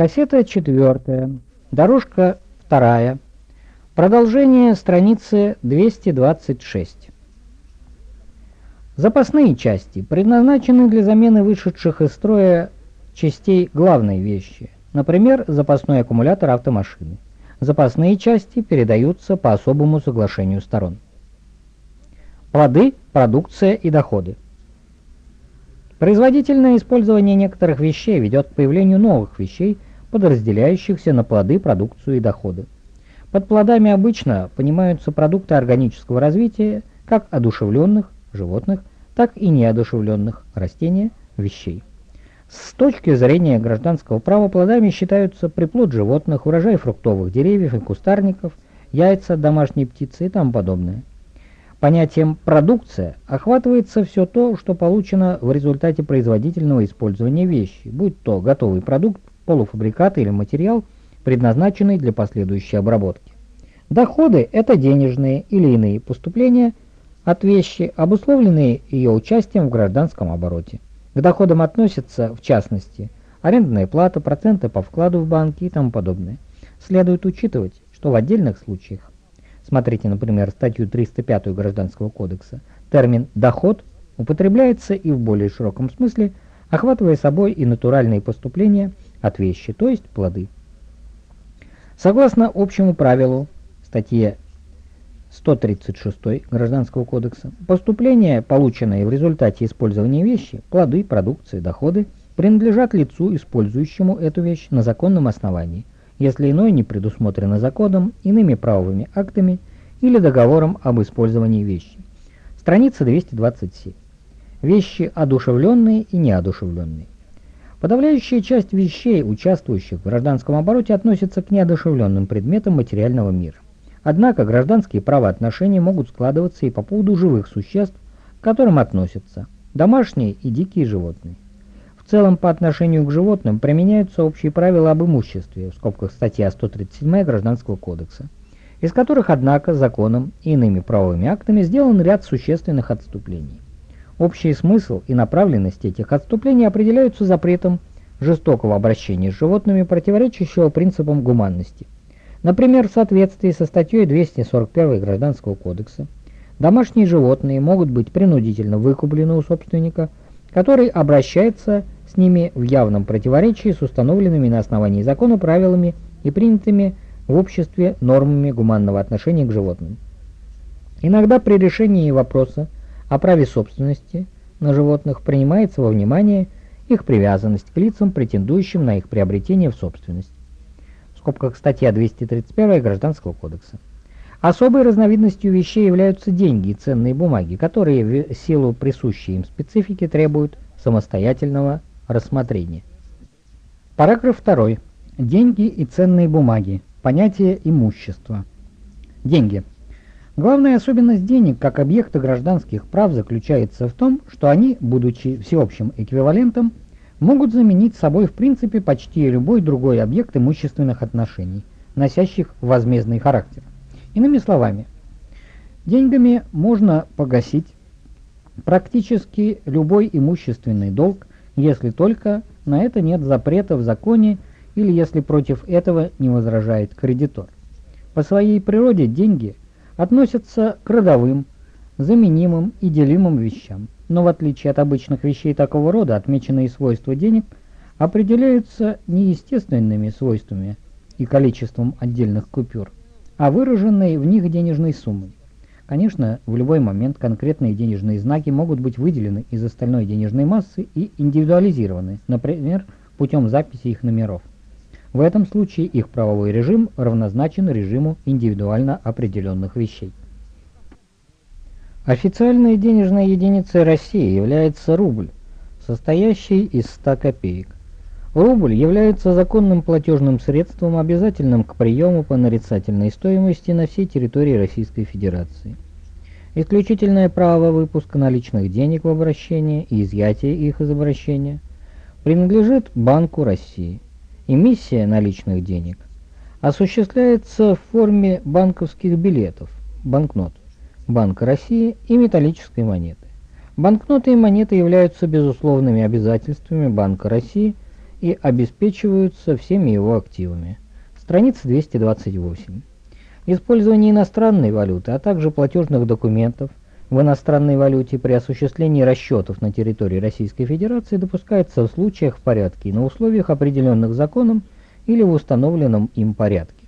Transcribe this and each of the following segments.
Кассета четвертая, дорожка вторая, продолжение страницы 226. Запасные части предназначены для замены вышедших из строя частей главной вещи, например, запасной аккумулятор автомашины. Запасные части передаются по особому соглашению сторон. Плоды, продукция и доходы. Производительное использование некоторых вещей ведет к появлению новых вещей – подразделяющихся на плоды, продукцию и доходы. Под плодами обычно понимаются продукты органического развития как одушевленных животных, так и неодушевленных растения, вещей. С точки зрения гражданского права плодами считаются приплод животных, урожай фруктовых деревьев и кустарников, яйца домашней птицы и тому подобное. Понятием «продукция» охватывается все то, что получено в результате производительного использования вещи, будь то готовый продукт, полуфабрикат или материал, предназначенный для последующей обработки. Доходы – это денежные или иные поступления от вещи, обусловленные ее участием в гражданском обороте. К доходам относятся, в частности, арендная плата, проценты по вкладу в банки и тому подобное. Следует учитывать, что в отдельных случаях, смотрите, например, статью 305 Гражданского кодекса, термин «доход» употребляется и в более широком смысле, охватывая собой и натуральные поступления – от вещи, то есть плоды. Согласно общему правилу, статье 136 Гражданского кодекса, поступления, полученные в результате использования вещи, плоды, продукции, доходы, принадлежат лицу, использующему эту вещь на законном основании, если иное не предусмотрено законом, иными правовыми актами или договором об использовании вещи. Страница 227. Вещи одушевленные и неодушевленные. Подавляющая часть вещей, участвующих в гражданском обороте, относится к неодушевленным предметам материального мира. Однако гражданские правоотношения могут складываться и по поводу живых существ, к которым относятся домашние и дикие животные. В целом, по отношению к животным применяются общие правила об имуществе, в скобках статья 137 Гражданского кодекса, из которых, однако, законом и иными правовыми актами сделан ряд существенных отступлений. Общий смысл и направленность этих отступлений определяются запретом жестокого обращения с животными, противоречащего принципам гуманности. Например, в соответствии со статьей 241 Гражданского кодекса, домашние животные могут быть принудительно выкуплены у собственника, который обращается с ними в явном противоречии с установленными на основании закона правилами и принятыми в обществе нормами гуманного отношения к животным. Иногда при решении вопроса о праве собственности на животных принимается во внимание их привязанность к лицам, претендующим на их приобретение в собственность. В скобках статья 231 Гражданского кодекса. Особой разновидностью вещей являются деньги и ценные бумаги, которые в силу присущей им специфики требуют самостоятельного рассмотрения. Параграф 2. Деньги и ценные бумаги. Понятие имущества. Деньги – Главная особенность денег как объекта гражданских прав заключается в том, что они, будучи всеобщим эквивалентом, могут заменить собой в принципе почти любой другой объект имущественных отношений, носящих возмездный характер. Иными словами, деньгами можно погасить практически любой имущественный долг, если только на это нет запрета в законе или если против этого не возражает кредитор. По своей природе деньги относятся к родовым, заменимым и делимым вещам. Но в отличие от обычных вещей такого рода, отмеченные свойства денег определяются не естественными свойствами и количеством отдельных купюр, а выраженной в них денежной суммой. Конечно, в любой момент конкретные денежные знаки могут быть выделены из остальной денежной массы и индивидуализированы, например, путем записи их номеров. В этом случае их правовой режим равнозначен режиму индивидуально определенных вещей. Официальной денежной единицей России является рубль, состоящий из 100 копеек. Рубль является законным платежным средством, обязательным к приему по нарицательной стоимости на всей территории Российской Федерации. Исключительное право выпуска наличных денег в обращение и изъятия их из обращения принадлежит Банку России. Эмиссия наличных денег осуществляется в форме банковских билетов, банкнот, Банка России и металлической монеты. Банкноты и монеты являются безусловными обязательствами Банка России и обеспечиваются всеми его активами. Страница 228. Использование иностранной валюты, а также платежных документов в иностранной валюте при осуществлении расчетов на территории Российской Федерации допускается в случаях в порядке и на условиях, определенных законом или в установленном им порядке.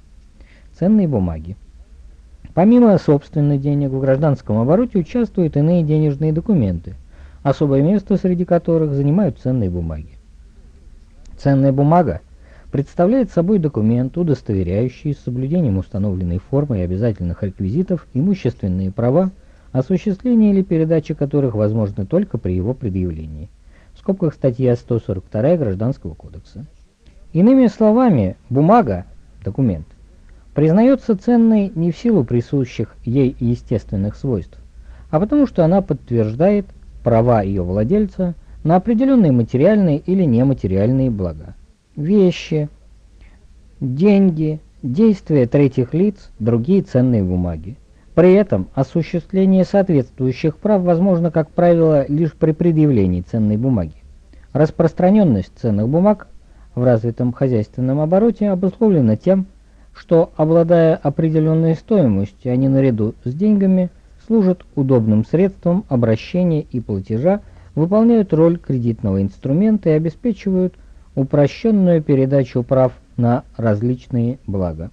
Ценные бумаги. Помимо собственных денег в гражданском обороте участвуют иные денежные документы, особое место среди которых занимают ценные бумаги. Ценная бумага представляет собой документ, удостоверяющий с соблюдением установленной формы и обязательных реквизитов имущественные права, осуществление или передача которых возможны только при его предъявлении. В скобках статья 142 Гражданского кодекса. Иными словами, бумага, документ, признается ценной не в силу присущих ей естественных свойств, а потому что она подтверждает права ее владельца на определенные материальные или нематериальные блага вещи, деньги, действия третьих лиц, другие ценные бумаги. При этом осуществление соответствующих прав возможно, как правило, лишь при предъявлении ценной бумаги. Распространенность ценных бумаг в развитом хозяйственном обороте обусловлена тем, что, обладая определенной стоимостью, они наряду с деньгами служат удобным средством обращения и платежа, выполняют роль кредитного инструмента и обеспечивают упрощенную передачу прав на различные блага.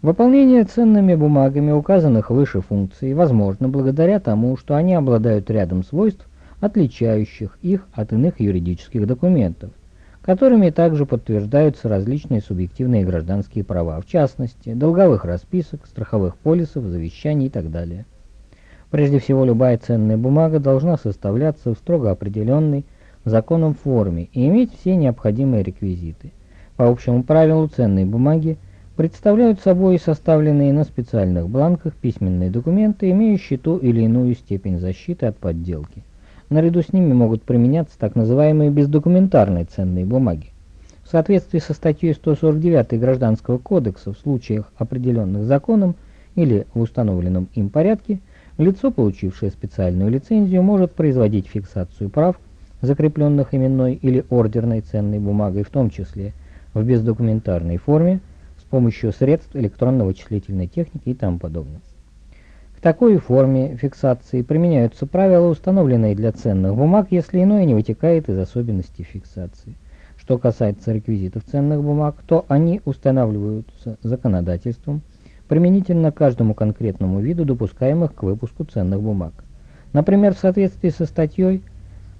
Выполнение ценными бумагами указанных выше функций возможно благодаря тому, что они обладают рядом свойств, отличающих их от иных юридических документов, которыми также подтверждаются различные субъективные гражданские права, в частности, долговых расписок, страховых полисов, завещаний и так далее. Прежде всего, любая ценная бумага должна составляться в строго определенной, законом форме и иметь все необходимые реквизиты. По общему правилу ценные бумаги представляют собой составленные на специальных бланках письменные документы, имеющие ту или иную степень защиты от подделки. Наряду с ними могут применяться так называемые бездокументарные ценные бумаги. В соответствии со статьей 149 Гражданского кодекса в случаях, определенных законом или в установленном им порядке, лицо, получившее специальную лицензию, может производить фиксацию прав закрепленных именной или ордерной ценной бумагой, в том числе в бездокументарной форме, помощью средств электронно-вычислительной техники и тому подобное. К такой форме фиксации применяются правила, установленные для ценных бумаг, если иное не вытекает из особенностей фиксации. Что касается реквизитов ценных бумаг, то они устанавливаются законодательством, применительно каждому конкретному виду допускаемых к выпуску ценных бумаг. Например, в соответствии со статьей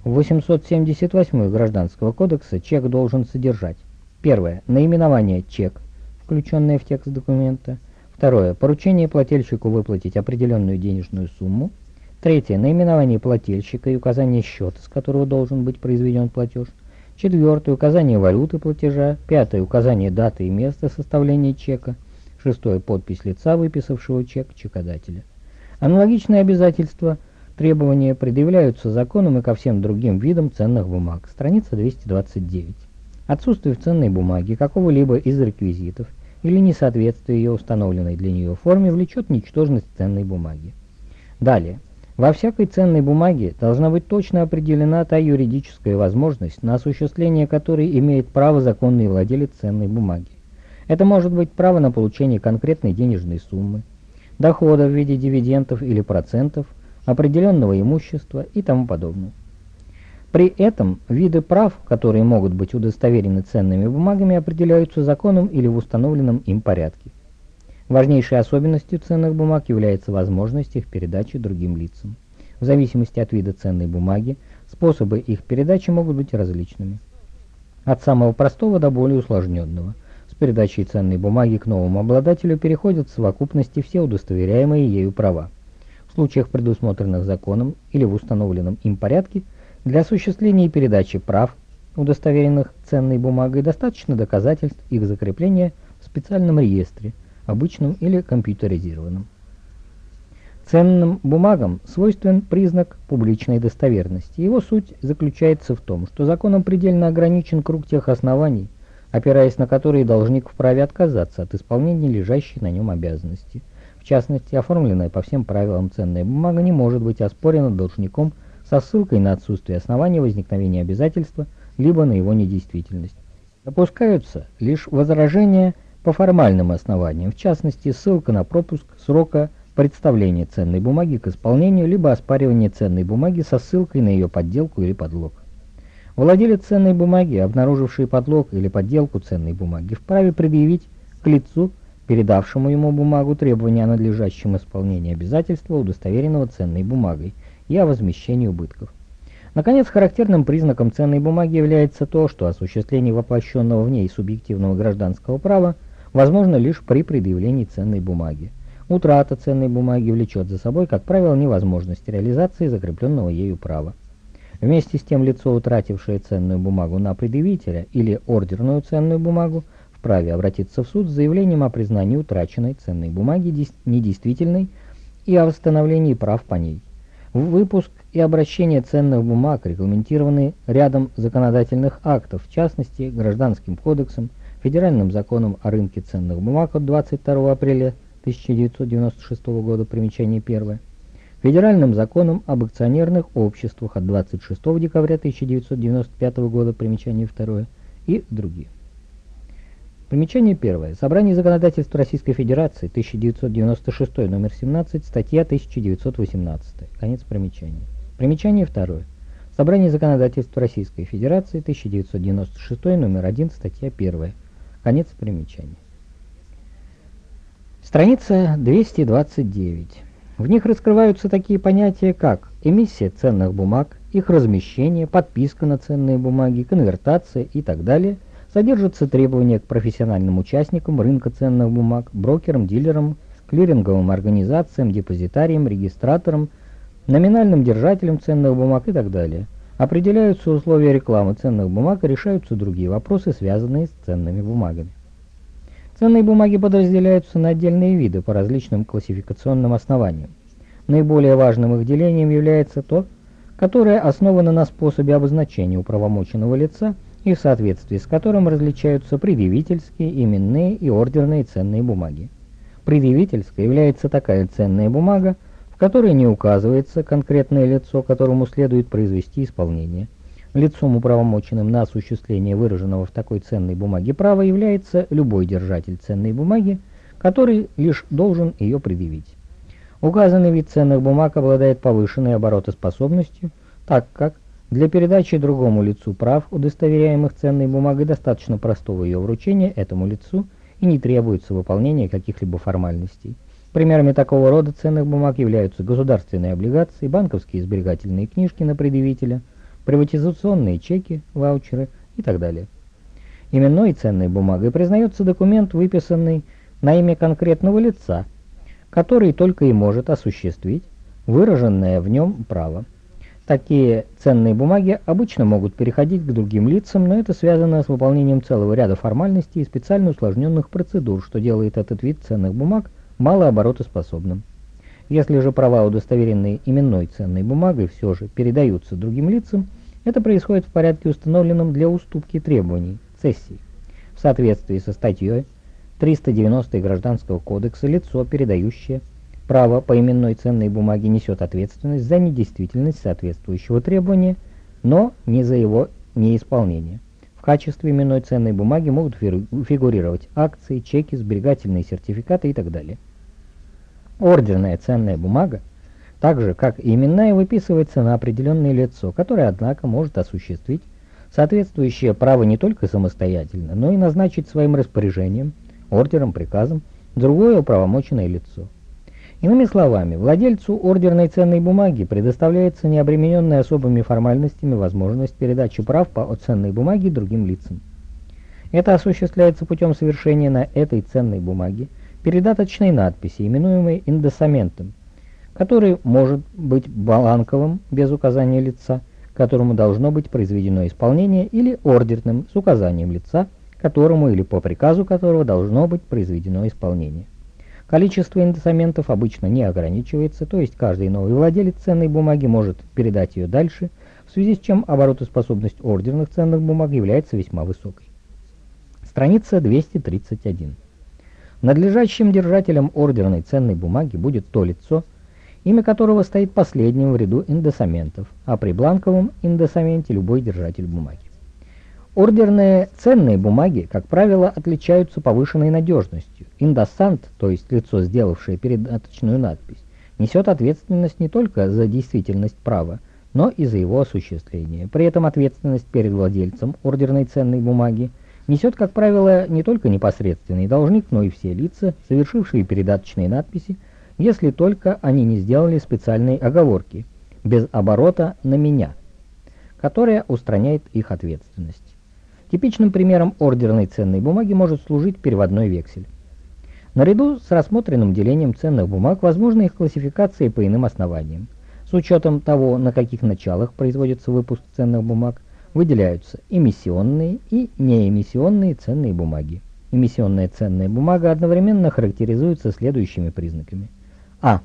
в 878 Гражданского кодекса чек должен содержать Первое. Наименование чек, включенное в текст документа. Второе. Поручение плательщику выплатить определенную денежную сумму. Третье. Наименование плательщика и указание счета, с которого должен быть произведен платеж. Четвертое. Указание валюты платежа. Пятое. Указание даты и места составления чека. Шестое. Подпись лица, выписавшего чек, чекодателя. Аналогичные обязательства – Требования предъявляются законом и ко всем другим видам ценных бумаг. Страница 229. Отсутствие в ценной бумаге какого-либо из реквизитов или несоответствие ее установленной для нее форме влечет ничтожность ценной бумаги. Далее. Во всякой ценной бумаге должна быть точно определена та юридическая возможность, на осуществление которой имеет право законный владелец ценной бумаги. Это может быть право на получение конкретной денежной суммы, дохода в виде дивидендов или процентов, определенного имущества и тому подобное. При этом виды прав, которые могут быть удостоверены ценными бумагами, определяются законом или в установленном им порядке. Важнейшей особенностью ценных бумаг является возможность их передачи другим лицам. В зависимости от вида ценной бумаги, способы их передачи могут быть различными. От самого простого до более усложненного. С передачей ценной бумаги к новому обладателю переходят в совокупности все удостоверяемые ею права в случаях, предусмотренных законом или в установленном им порядке, для осуществления и передачи прав, удостоверенных ценной бумагой, достаточно доказательств их закрепления в специальном реестре, обычном или компьютеризированном. Ценным бумагам свойствен признак публичной достоверности. Его суть заключается в том, что законом предельно ограничен круг тех оснований, опираясь на которые должник вправе отказаться от исполнения лежащей на нем обязанности – частности, оформленная по всем правилам ценная бумага не может быть оспорена должником со ссылкой на отсутствие оснований возникновения обязательства либо на его недействительность. Допускаются лишь возражения по формальным основаниям, в частности, ссылка на пропуск срока представления ценной бумаги к исполнению, либо оспаривание ценной бумаги со ссылкой на ее подделку или подлог. Владелец ценной бумаги, обнаруживший подлог или подделку ценной бумаги, вправе предъявить к лицу, передавшему ему бумагу, требования о надлежащем исполнении обязательства, удостоверенного ценной бумагой, и о возмещении убытков. Наконец, характерным признаком ценной бумаги является то, что осуществление воплощенного в ней субъективного гражданского права возможно лишь при предъявлении ценной бумаги. Утрата ценной бумаги влечет за собой, как правило, невозможность реализации закрепленного ею права. Вместе с тем лицо, утратившее ценную бумагу на предъявителя или ордерную ценную бумагу, вправе обратиться в суд с заявлением о признании утраченной ценной бумаги недействительной и о восстановлении прав по ней. Выпуск и обращение ценных бумаг регламентированы рядом законодательных актов, в частности, Гражданским кодексом, Федеральным законом о рынке ценных бумаг от 22 апреля 1996 года, примечание 1, Федеральным законом об акционерных обществах от 26 декабря 1995 года, примечание 2 и другие. Примечание первое. Собрание законодательства Российской Федерации, 1996, номер 17, статья 1918. Конец примечания. Примечание второе. Собрание законодательства Российской Федерации, 1996, номер 1, статья 1. Конец примечания. Страница 229. В них раскрываются такие понятия, как эмиссия ценных бумаг, их размещение, подписка на ценные бумаги, конвертация и так далее – Содержатся требования к профессиональным участникам рынка ценных бумаг, брокерам, дилерам, клиринговым организациям, депозитариям, регистраторам, номинальным держателям ценных бумаг и так далее. Определяются условия рекламы ценных бумаг и решаются другие вопросы, связанные с ценными бумагами. Ценные бумаги подразделяются на отдельные виды по различным классификационным основаниям. Наиболее важным их делением является то, которое основано на способе обозначения управомоченного лица – и в соответствии с которым различаются предъявительские, именные и ордерные ценные бумаги. Предъявительская является такая ценная бумага, в которой не указывается конкретное лицо, которому следует произвести исполнение. Лицом, управомоченным на осуществление выраженного в такой ценной бумаге права, является любой держатель ценной бумаги, который лишь должен ее предъявить. Указанный вид ценных бумаг обладает повышенной оборотоспособностью, так как для передачи другому лицу прав, удостоверяемых ценной бумагой, достаточно простого ее вручения этому лицу и не требуется выполнения каких-либо формальностей. Примерами такого рода ценных бумаг являются государственные облигации, банковские сберегательные книжки на предъявителя, приватизационные чеки, ваучеры и так далее. Именной ценной бумагой признается документ, выписанный на имя конкретного лица, который только и может осуществить выраженное в нем право. Такие ценные бумаги обычно могут переходить к другим лицам, но это связано с выполнением целого ряда формальностей и специально усложненных процедур, что делает этот вид ценных бумаг малооборотоспособным. Если же права, удостоверенные именной ценной бумагой, все же передаются другим лицам, это происходит в порядке, установленном для уступки требований, цессии. В соответствии со статьей 390 Гражданского кодекса лицо, передающее Право по именной ценной бумаге несет ответственность за недействительность соответствующего требования, но не за его неисполнение. В качестве именной ценной бумаги могут фигурировать акции, чеки, сберегательные сертификаты и так далее. Ордерная ценная бумага, так же как именная, выписывается на определенное лицо, которое, однако, может осуществить соответствующее право не только самостоятельно, но и назначить своим распоряжением, ордером, приказом другое управомоченное лицо. Иными словами, владельцу ордерной ценной бумаги предоставляется необремененная особыми формальностями возможность передачи прав по ценной бумаге другим лицам. Это осуществляется путем совершения на этой ценной бумаге передаточной надписи, именуемой индосаментом, который может быть бланковым без указания лица, которому должно быть произведено исполнение, или ордерным с указанием лица, которому или по приказу которого должно быть произведено исполнение. Количество индосаментов обычно не ограничивается, то есть каждый новый владелец ценной бумаги может передать ее дальше, в связи с чем оборотоспособность ордерных ценных бумаг является весьма высокой. Страница 231. Надлежащим держателем ордерной ценной бумаги будет то лицо, имя которого стоит последним в ряду индосаментов, а при бланковом индосаменте любой держатель бумаги. Ордерные ценные бумаги, как правило, отличаются повышенной надежностью. Индоссант, то есть лицо, сделавшее передаточную надпись, несет ответственность не только за действительность права, но и за его осуществление. При этом ответственность перед владельцем ордерной ценной бумаги несет, как правило, не только непосредственный должник, но и все лица, совершившие передаточные надписи, если только они не сделали специальной оговорки «без оборота на меня», которая устраняет их ответственность. Типичным примером ордерной ценной бумаги может служить переводной вексель. Наряду с рассмотренным делением ценных бумаг возможна их классификация по иным основаниям. С учетом того, на каких началах производится выпуск ценных бумаг, выделяются эмиссионные и неэмиссионные ценные бумаги. Эмиссионная ценная бумага одновременно характеризуется следующими признаками. А.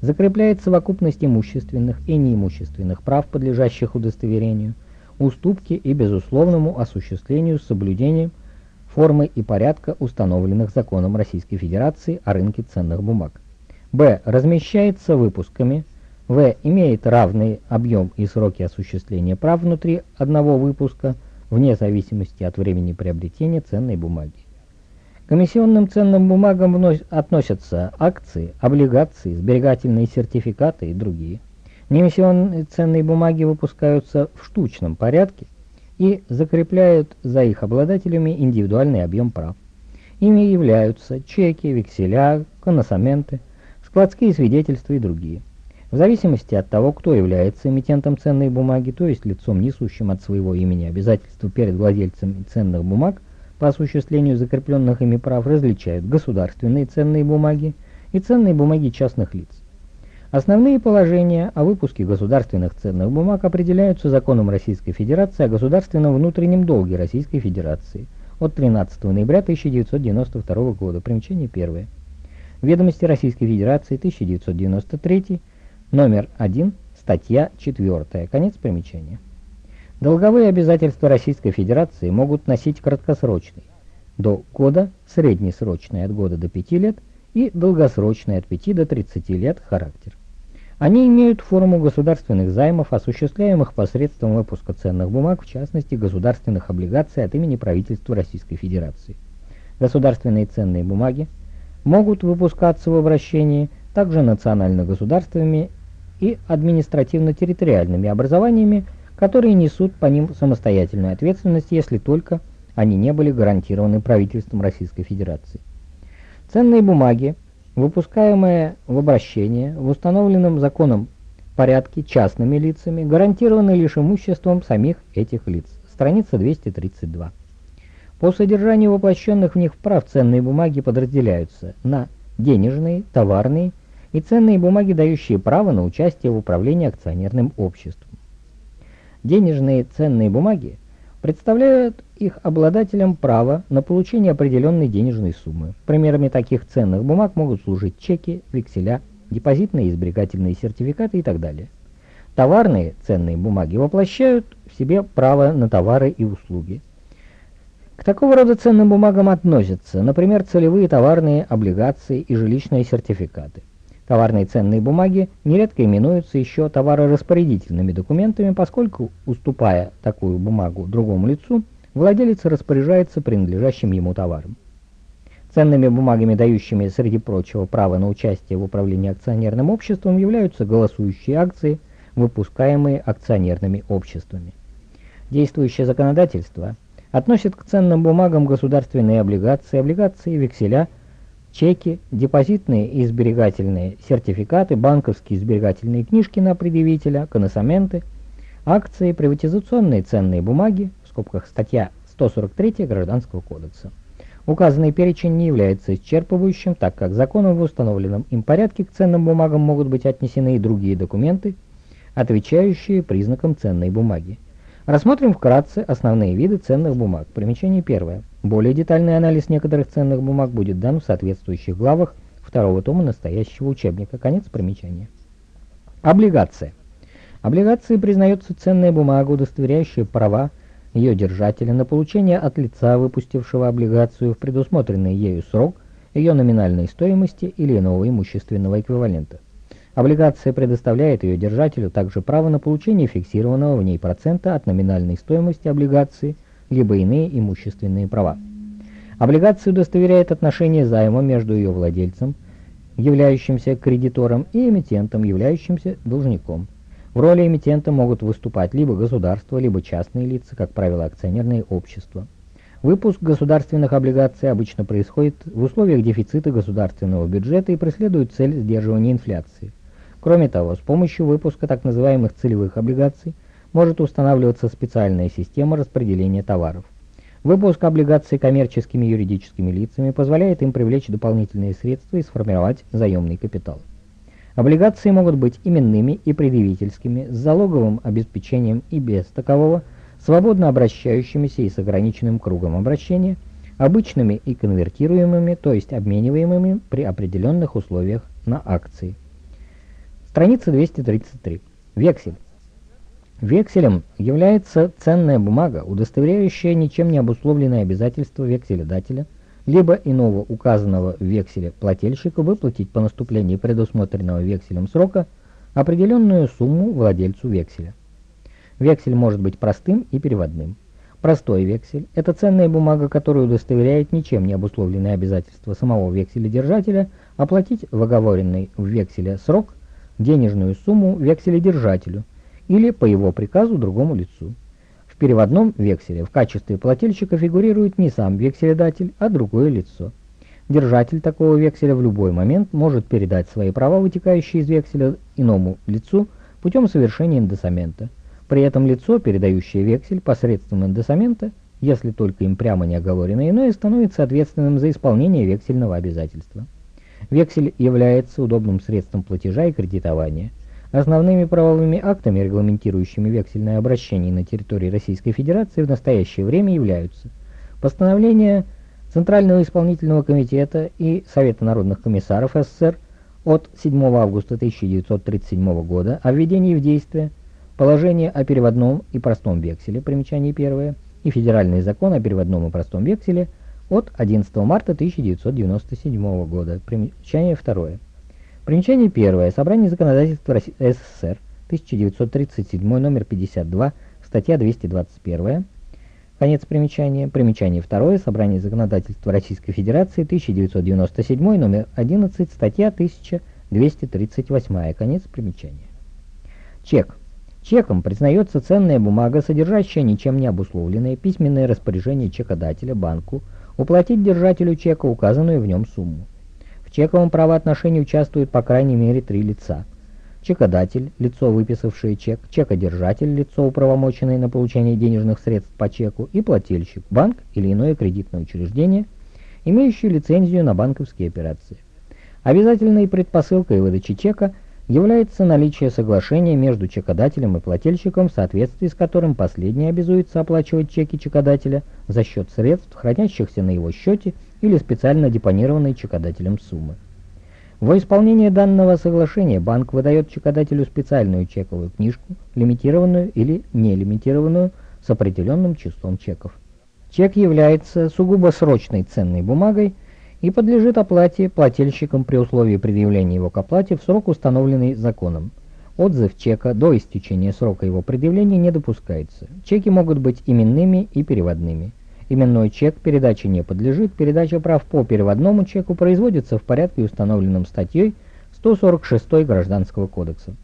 Закрепляет совокупность имущественных и неимущественных прав, подлежащих удостоверению – уступки и безусловному осуществлению с соблюдением формы и порядка, установленных законом Российской Федерации о рынке ценных бумаг. Б. Размещается выпусками. В. Имеет равный объем и сроки осуществления прав внутри одного выпуска, вне зависимости от времени приобретения ценной бумаги. Комиссионным ценным бумагам относятся акции, облигации, сберегательные сертификаты и другие. Неэмиссионные ценные бумаги выпускаются в штучном порядке и закрепляют за их обладателями индивидуальный объем прав. Ими являются чеки, векселя, коносаменты, складские свидетельства и другие. В зависимости от того, кто является эмитентом ценной бумаги, то есть лицом, несущим от своего имени обязательства перед владельцем ценных бумаг, по осуществлению закрепленных ими прав различают государственные ценные бумаги и ценные бумаги частных лиц. Основные положения о выпуске государственных ценных бумаг определяются законом Российской Федерации о государственном внутреннем долге Российской Федерации от 13 ноября 1992 года. Примечание первое. Ведомости Российской Федерации 1993, номер 1, статья 4. Конец примечания. Долговые обязательства Российской Федерации могут носить краткосрочный, до года, среднесрочный от года до 5 лет и долгосрочный от 5 до 30 лет характер. Они имеют форму государственных займов, осуществляемых посредством выпуска ценных бумаг, в частности государственных облигаций от имени правительства Российской Федерации. Государственные ценные бумаги могут выпускаться в обращении также национально-государственными и административно-территориальными образованиями, которые несут по ним самостоятельную ответственность, если только они не были гарантированы правительством Российской Федерации. Ценные бумаги выпускаемые в обращение в установленном законом порядке частными лицами, гарантированы лишь имуществом самих этих лиц. Страница 232. По содержанию воплощенных в них прав ценные бумаги подразделяются на денежные, товарные и ценные бумаги, дающие право на участие в управлении акционерным обществом. Денежные ценные бумаги представляют их обладателям право на получение определенной денежной суммы. Примерами таких ценных бумаг могут служить чеки, векселя, депозитные и сберегательные сертификаты и так далее. Товарные ценные бумаги воплощают в себе право на товары и услуги. К такого рода ценным бумагам относятся, например, целевые товарные облигации и жилищные сертификаты. Товарные ценные бумаги нередко именуются еще товарораспорядительными документами, поскольку, уступая такую бумагу другому лицу, владелец распоряжается принадлежащим ему товаром. Ценными бумагами, дающими, среди прочего, право на участие в управлении акционерным обществом, являются голосующие акции, выпускаемые акционерными обществами. Действующее законодательство относит к ценным бумагам государственные облигации, облигации, векселя – чеки, депозитные и сберегательные сертификаты, банковские сберегательные книжки на предъявителя, коносаменты, акции, приватизационные ценные бумаги, в скобках статья 143 Гражданского кодекса. Указанный перечень не является исчерпывающим, так как законом в установленном им порядке к ценным бумагам могут быть отнесены и другие документы, отвечающие признакам ценной бумаги. Рассмотрим вкратце основные виды ценных бумаг. Примечание первое. Более детальный анализ некоторых ценных бумаг будет дан в соответствующих главах второго тома настоящего учебника. Конец примечания. Облигация. Облигацией признается ценная бумага, удостоверяющая права ее держателя на получение от лица, выпустившего облигацию в предусмотренный ею срок, ее номинальной стоимости или иного имущественного эквивалента. Облигация предоставляет ее держателю также право на получение фиксированного в ней процента от номинальной стоимости облигации либо иные имущественные права. Облигация удостоверяет отношение займа между ее владельцем, являющимся кредитором, и эмитентом, являющимся должником. В роли эмитента могут выступать либо государство, либо частные лица, как правило, акционерные общества. Выпуск государственных облигаций обычно происходит в условиях дефицита государственного бюджета и преследует цель сдерживания инфляции. Кроме того, с помощью выпуска так называемых целевых облигаций может устанавливаться специальная система распределения товаров. Выпуск облигаций коммерческими юридическими лицами позволяет им привлечь дополнительные средства и сформировать заемный капитал. Облигации могут быть именными и предъявительскими, с залоговым обеспечением и без такового – свободно обращающимися и с ограниченным кругом обращения, обычными и конвертируемыми, то есть обмениваемыми при определенных условиях на акции. Страница 233. Вексель. Векселем является ценная бумага, удостоверяющая ничем не обусловленные обязательства векселедателя, либо иного указанного в векселе плательщика выплатить по наступлении предусмотренного векселем срока определенную сумму владельцу векселя. Вексель может быть простым и переводным. Простой вексель – это ценная бумага, которая удостоверяет ничем не обусловленные обязательства самого векселедержателя оплатить в оговоренный в векселе срок денежную сумму векселедержателю или по его приказу другому лицу. В переводном векселе в качестве плательщика фигурирует не сам векселедатель, а другое лицо. Держатель такого векселя в любой момент может передать свои права, вытекающие из векселя, иному лицу путем совершения индосамента – при этом лицо, передающее вексель посредством эндосамента, если только им прямо не оговорено иное, становится ответственным за исполнение вексельного обязательства. Вексель является удобным средством платежа и кредитования. Основными правовыми актами, регламентирующими вексельное обращение на территории Российской Федерации в настоящее время являются постановление Центрального исполнительного комитета и Совета народных комиссаров СССР от 7 августа 1937 года о введении в действие Положение о переводном и простом векселе, примечание первое, и Федеральный закон о переводном и простом векселе от 11 марта 1997 года, примечание второе. Примечание первое. Собрание законодательства СССР, 1937, номер 52, статья 221. Конец примечания. Примечание второе. Собрание законодательства Российской Федерации, 1997, номер 11, статья 1238. Конец примечания. Чек. Чеком признается ценная бумага, содержащая ничем не обусловленное письменное распоряжение чекодателя банку уплатить держателю чека указанную в нем сумму. В чековом правоотношении участвуют по крайней мере три лица. Чекодатель, лицо, выписавшее чек, чекодержатель, лицо, управомоченное на получение денежных средств по чеку, и плательщик, банк или иное кредитное учреждение, имеющее лицензию на банковские операции. Обязательной предпосылкой выдачи чека – является наличие соглашения между чекодателем и плательщиком, в соответствии с которым последний обязуется оплачивать чеки чекодателя за счет средств, хранящихся на его счете или специально депонированной чекодателем суммы. Во исполнение данного соглашения банк выдает чекодателю специальную чековую книжку, лимитированную или нелимитированную, с определенным числом чеков. Чек является сугубо срочной ценной бумагой, и подлежит оплате плательщикам при условии предъявления его к оплате в срок, установленный законом. Отзыв чека до истечения срока его предъявления не допускается. Чеки могут быть именными и переводными. Именной чек передаче не подлежит, передача прав по переводному чеку производится в порядке, установленном статьей 146 Гражданского кодекса.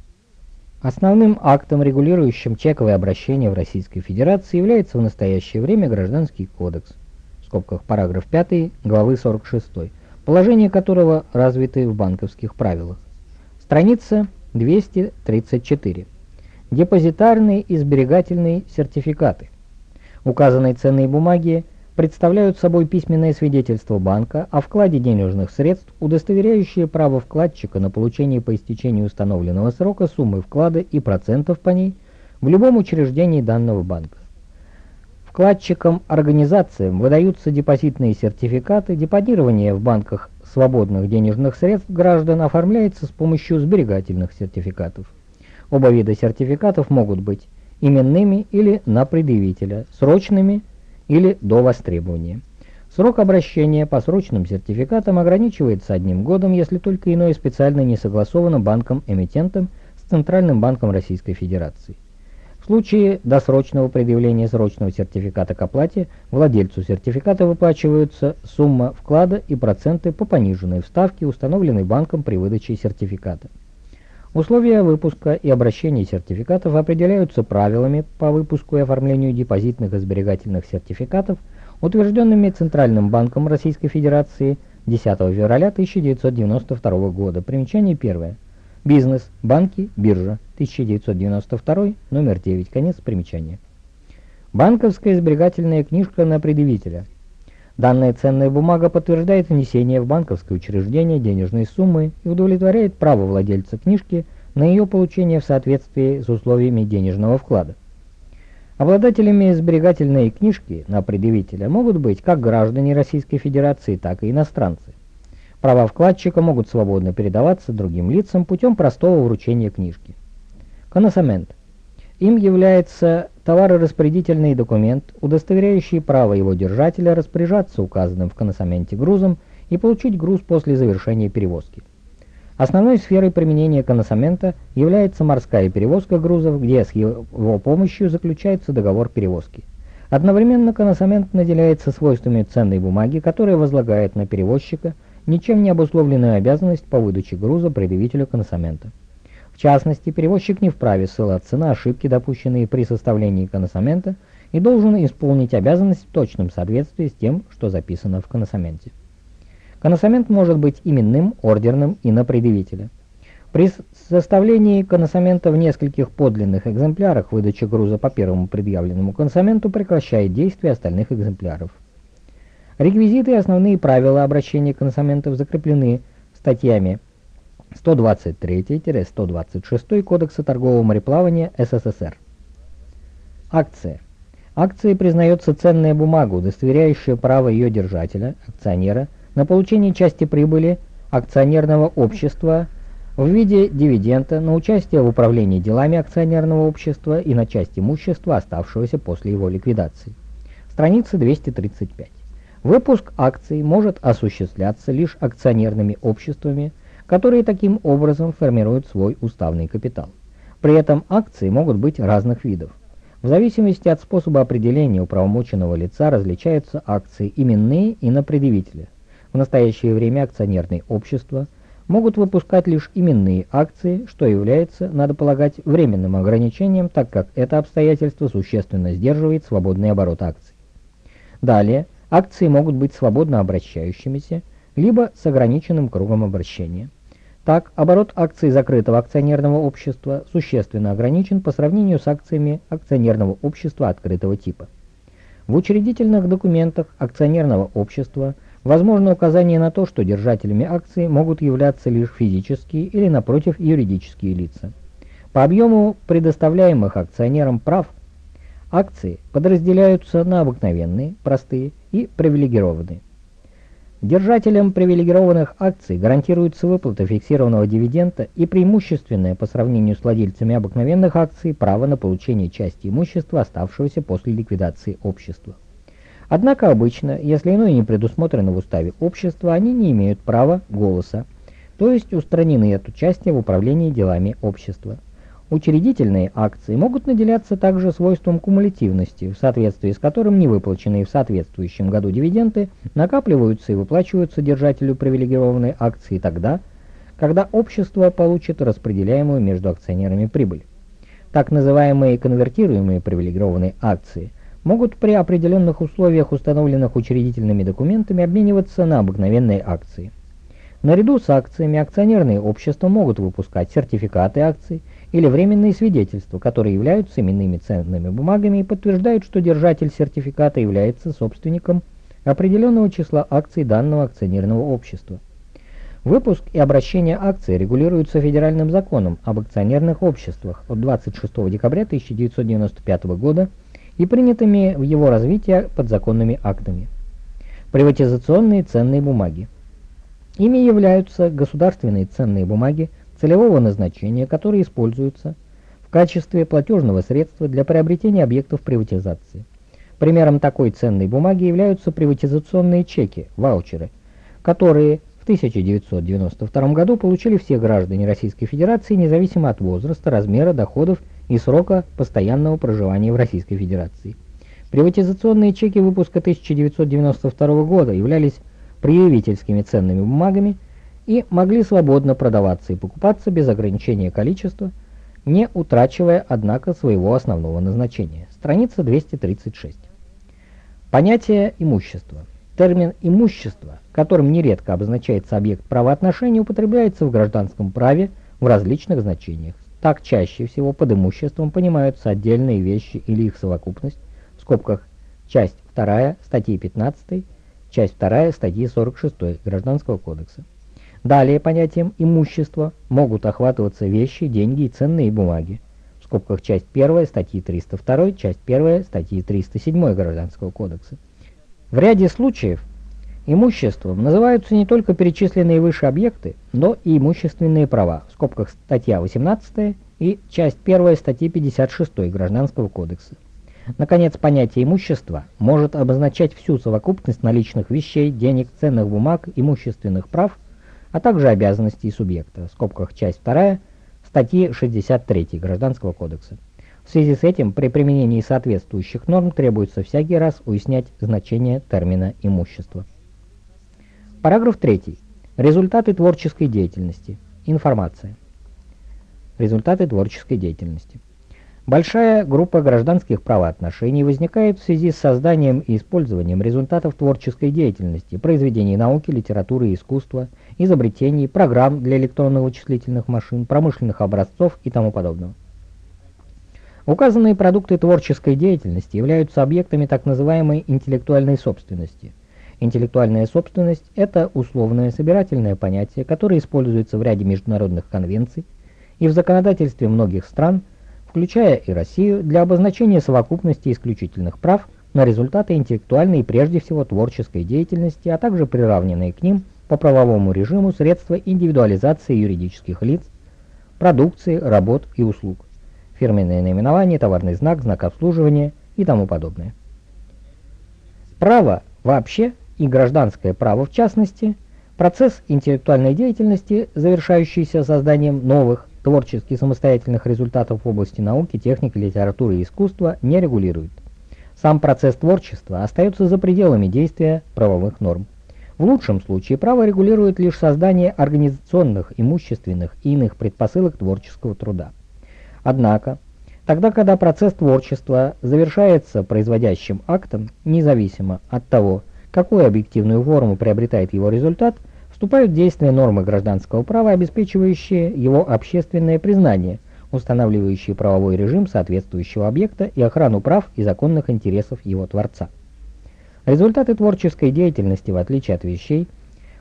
Основным актом, регулирующим чековое обращение в Российской Федерации, является в настоящее время Гражданский кодекс скобках параграф 5 главы 46, положение которого развиты в банковских правилах. Страница 234. Депозитарные и сберегательные сертификаты. Указанные ценные бумаги представляют собой письменное свидетельство банка о вкладе денежных средств, удостоверяющее право вкладчика на получение по истечении установленного срока суммы вклада и процентов по ней в любом учреждении данного банка. Вкладчикам-организациям выдаются депозитные сертификаты, депонирование в банках свободных денежных средств граждан оформляется с помощью сберегательных сертификатов. Оба вида сертификатов могут быть именными или на предъявителя, срочными или до востребования. Срок обращения по срочным сертификатам ограничивается одним годом, если только иное специально не согласовано банком-эмитентом с Центральным банком Российской Федерации. В случае досрочного предъявления срочного сертификата к оплате владельцу сертификата выплачиваются сумма вклада и проценты по пониженной вставке, установленной банком при выдаче сертификата. Условия выпуска и обращения сертификатов определяются правилами по выпуску и оформлению депозитных и сберегательных сертификатов, утвержденными Центральным банком Российской Федерации 10 февраля 1992 года. Примечание первое. Бизнес, банки, биржа. 1992, номер 9. Конец примечания. Банковская сберегательная книжка на предъявителя. Данная ценная бумага подтверждает внесение в банковское учреждение денежной суммы и удовлетворяет право владельца книжки на ее получение в соответствии с условиями денежного вклада. Обладателями сберегательной книжки на предъявителя могут быть как граждане Российской Федерации, так и иностранцы. Права вкладчика могут свободно передаваться другим лицам путем простого вручения книжки. Коносамент. Им является товарораспорядительный документ, удостоверяющий право его держателя распоряжаться указанным в коносаменте грузом и получить груз после завершения перевозки. Основной сферой применения коносамента является морская перевозка грузов, где с его помощью заключается договор перевозки. Одновременно коносамент наделяется свойствами ценной бумаги, которая возлагает на перевозчика ничем не обусловленную обязанность по выдаче груза предъявителю коносамента. В частности, перевозчик не вправе ссылаться на ошибки, допущенные при составлении коносамента, и должен исполнить обязанность в точном соответствии с тем, что записано в коносаменте. Коносамент может быть именным, ордерным и на предъявителя. При составлении коносамента в нескольких подлинных экземплярах выдача груза по первому предъявленному коносаменту прекращает действие остальных экземпляров. Реквизиты и основные правила обращения консументов закреплены статьями 123-126 Кодекса торгового мореплавания СССР. Акция. Акцией признается ценная бумага, удостоверяющая право ее держателя, акционера, на получение части прибыли акционерного общества в виде дивиденда на участие в управлении делами акционерного общества и на часть имущества, оставшегося после его ликвидации. Страница 235. Выпуск акций может осуществляться лишь акционерными обществами, которые таким образом формируют свой уставный капитал. При этом акции могут быть разных видов. В зависимости от способа определения управомоченного лица различаются акции именные и на предъявителя. В настоящее время акционерные общества могут выпускать лишь именные акции, что является, надо полагать, временным ограничением, так как это обстоятельство существенно сдерживает свободный оборот акций. Далее, Акции могут быть свободно обращающимися, либо с ограниченным кругом обращения. Так, оборот акций закрытого акционерного общества существенно ограничен по сравнению с акциями акционерного общества открытого типа. В учредительных документах акционерного общества возможно указание на то, что держателями акций могут являться лишь физические или, напротив, юридические лица. По объему предоставляемых акционерам прав – Акции подразделяются на обыкновенные, простые и привилегированные. Держателям привилегированных акций гарантируется выплата фиксированного дивиденда и преимущественное по сравнению с владельцами обыкновенных акций право на получение части имущества, оставшегося после ликвидации общества. Однако обычно, если иное не предусмотрено в уставе общества, они не имеют права голоса, то есть устранены от участия в управлении делами общества. Учредительные акции могут наделяться также свойством кумулятивности, в соответствии с которым невыплаченные в соответствующем году дивиденды накапливаются и выплачиваются держателю привилегированной акции тогда, когда общество получит распределяемую между акционерами прибыль. Так называемые конвертируемые привилегированные акции могут при определенных условиях, установленных учредительными документами, обмениваться на обыкновенные акции. Наряду с акциями акционерные общества могут выпускать сертификаты акций, или временные свидетельства, которые являются именными ценными бумагами и подтверждают, что держатель сертификата является собственником определенного числа акций данного акционерного общества. Выпуск и обращение акций регулируются федеральным законом об акционерных обществах от 26 декабря 1995 года и принятыми в его развитии подзаконными актами. Приватизационные ценные бумаги. Ими являются государственные ценные бумаги, целевого назначения, которые используются в качестве платежного средства для приобретения объектов приватизации. Примером такой ценной бумаги являются приватизационные чеки, ваучеры, которые в 1992 году получили все граждане Российской Федерации независимо от возраста, размера, доходов и срока постоянного проживания в Российской Федерации. Приватизационные чеки выпуска 1992 года являлись предъявительскими ценными бумагами и могли свободно продаваться и покупаться без ограничения количества, не утрачивая, однако, своего основного назначения. Страница 236. Понятие имущества. Термин «имущество», которым нередко обозначается объект правоотношений, употребляется в гражданском праве в различных значениях. Так чаще всего под имуществом понимаются отдельные вещи или их совокупность, в скобках часть 2 статьи 15, часть 2 статьи 46 Гражданского кодекса. Далее понятием имущества могут охватываться вещи, деньги и ценные бумаги. В скобках часть 1 статьи 302, часть 1 статьи 307 Гражданского кодекса. В ряде случаев имуществом называются не только перечисленные выше объекты, но и имущественные права, в скобках статья 18 и часть 1 статьи 56 Гражданского кодекса. Наконец, понятие имущества может обозначать всю совокупность наличных вещей, денег, ценных бумаг, имущественных прав, а также обязанностей субъекта, в скобках часть 2 статьи 63 Гражданского кодекса. В связи с этим при применении соответствующих норм требуется всякий раз уяснять значение термина «имущество». Параграф 3. Результаты творческой деятельности. Информация. Результаты творческой деятельности. Большая группа гражданских правоотношений возникает в связи с созданием и использованием результатов творческой деятельности, произведений науки, литературы и искусства, изобретений, программ для электронно-вычислительных машин, промышленных образцов и тому подобного. Указанные продукты творческой деятельности являются объектами так называемой интеллектуальной собственности. Интеллектуальная собственность – это условное собирательное понятие, которое используется в ряде международных конвенций и в законодательстве многих стран, включая и Россию, для обозначения совокупности исключительных прав на результаты интеллектуальной и прежде всего творческой деятельности, а также приравненные к ним по правовому режиму средства индивидуализации юридических лиц, продукции, работ и услуг фирменное наименование, товарный знак, знак обслуживания и тому подобное. Право вообще и гражданское право в частности – процесс интеллектуальной деятельности, завершающийся созданием новых, творческих самостоятельных результатов в области науки, техники, литературы и искусства, не регулирует. Сам процесс творчества остается за пределами действия правовых норм. В лучшем случае право регулирует лишь создание организационных, имущественных и иных предпосылок творческого труда. Однако, тогда, когда процесс творчества завершается производящим актом, независимо от того, какую объективную форму приобретает его результат, вступают в действие нормы гражданского права, обеспечивающие его общественное признание, устанавливающие правовой режим соответствующего объекта и охрану прав и законных интересов его творца. Результаты творческой деятельности, в отличие от вещей,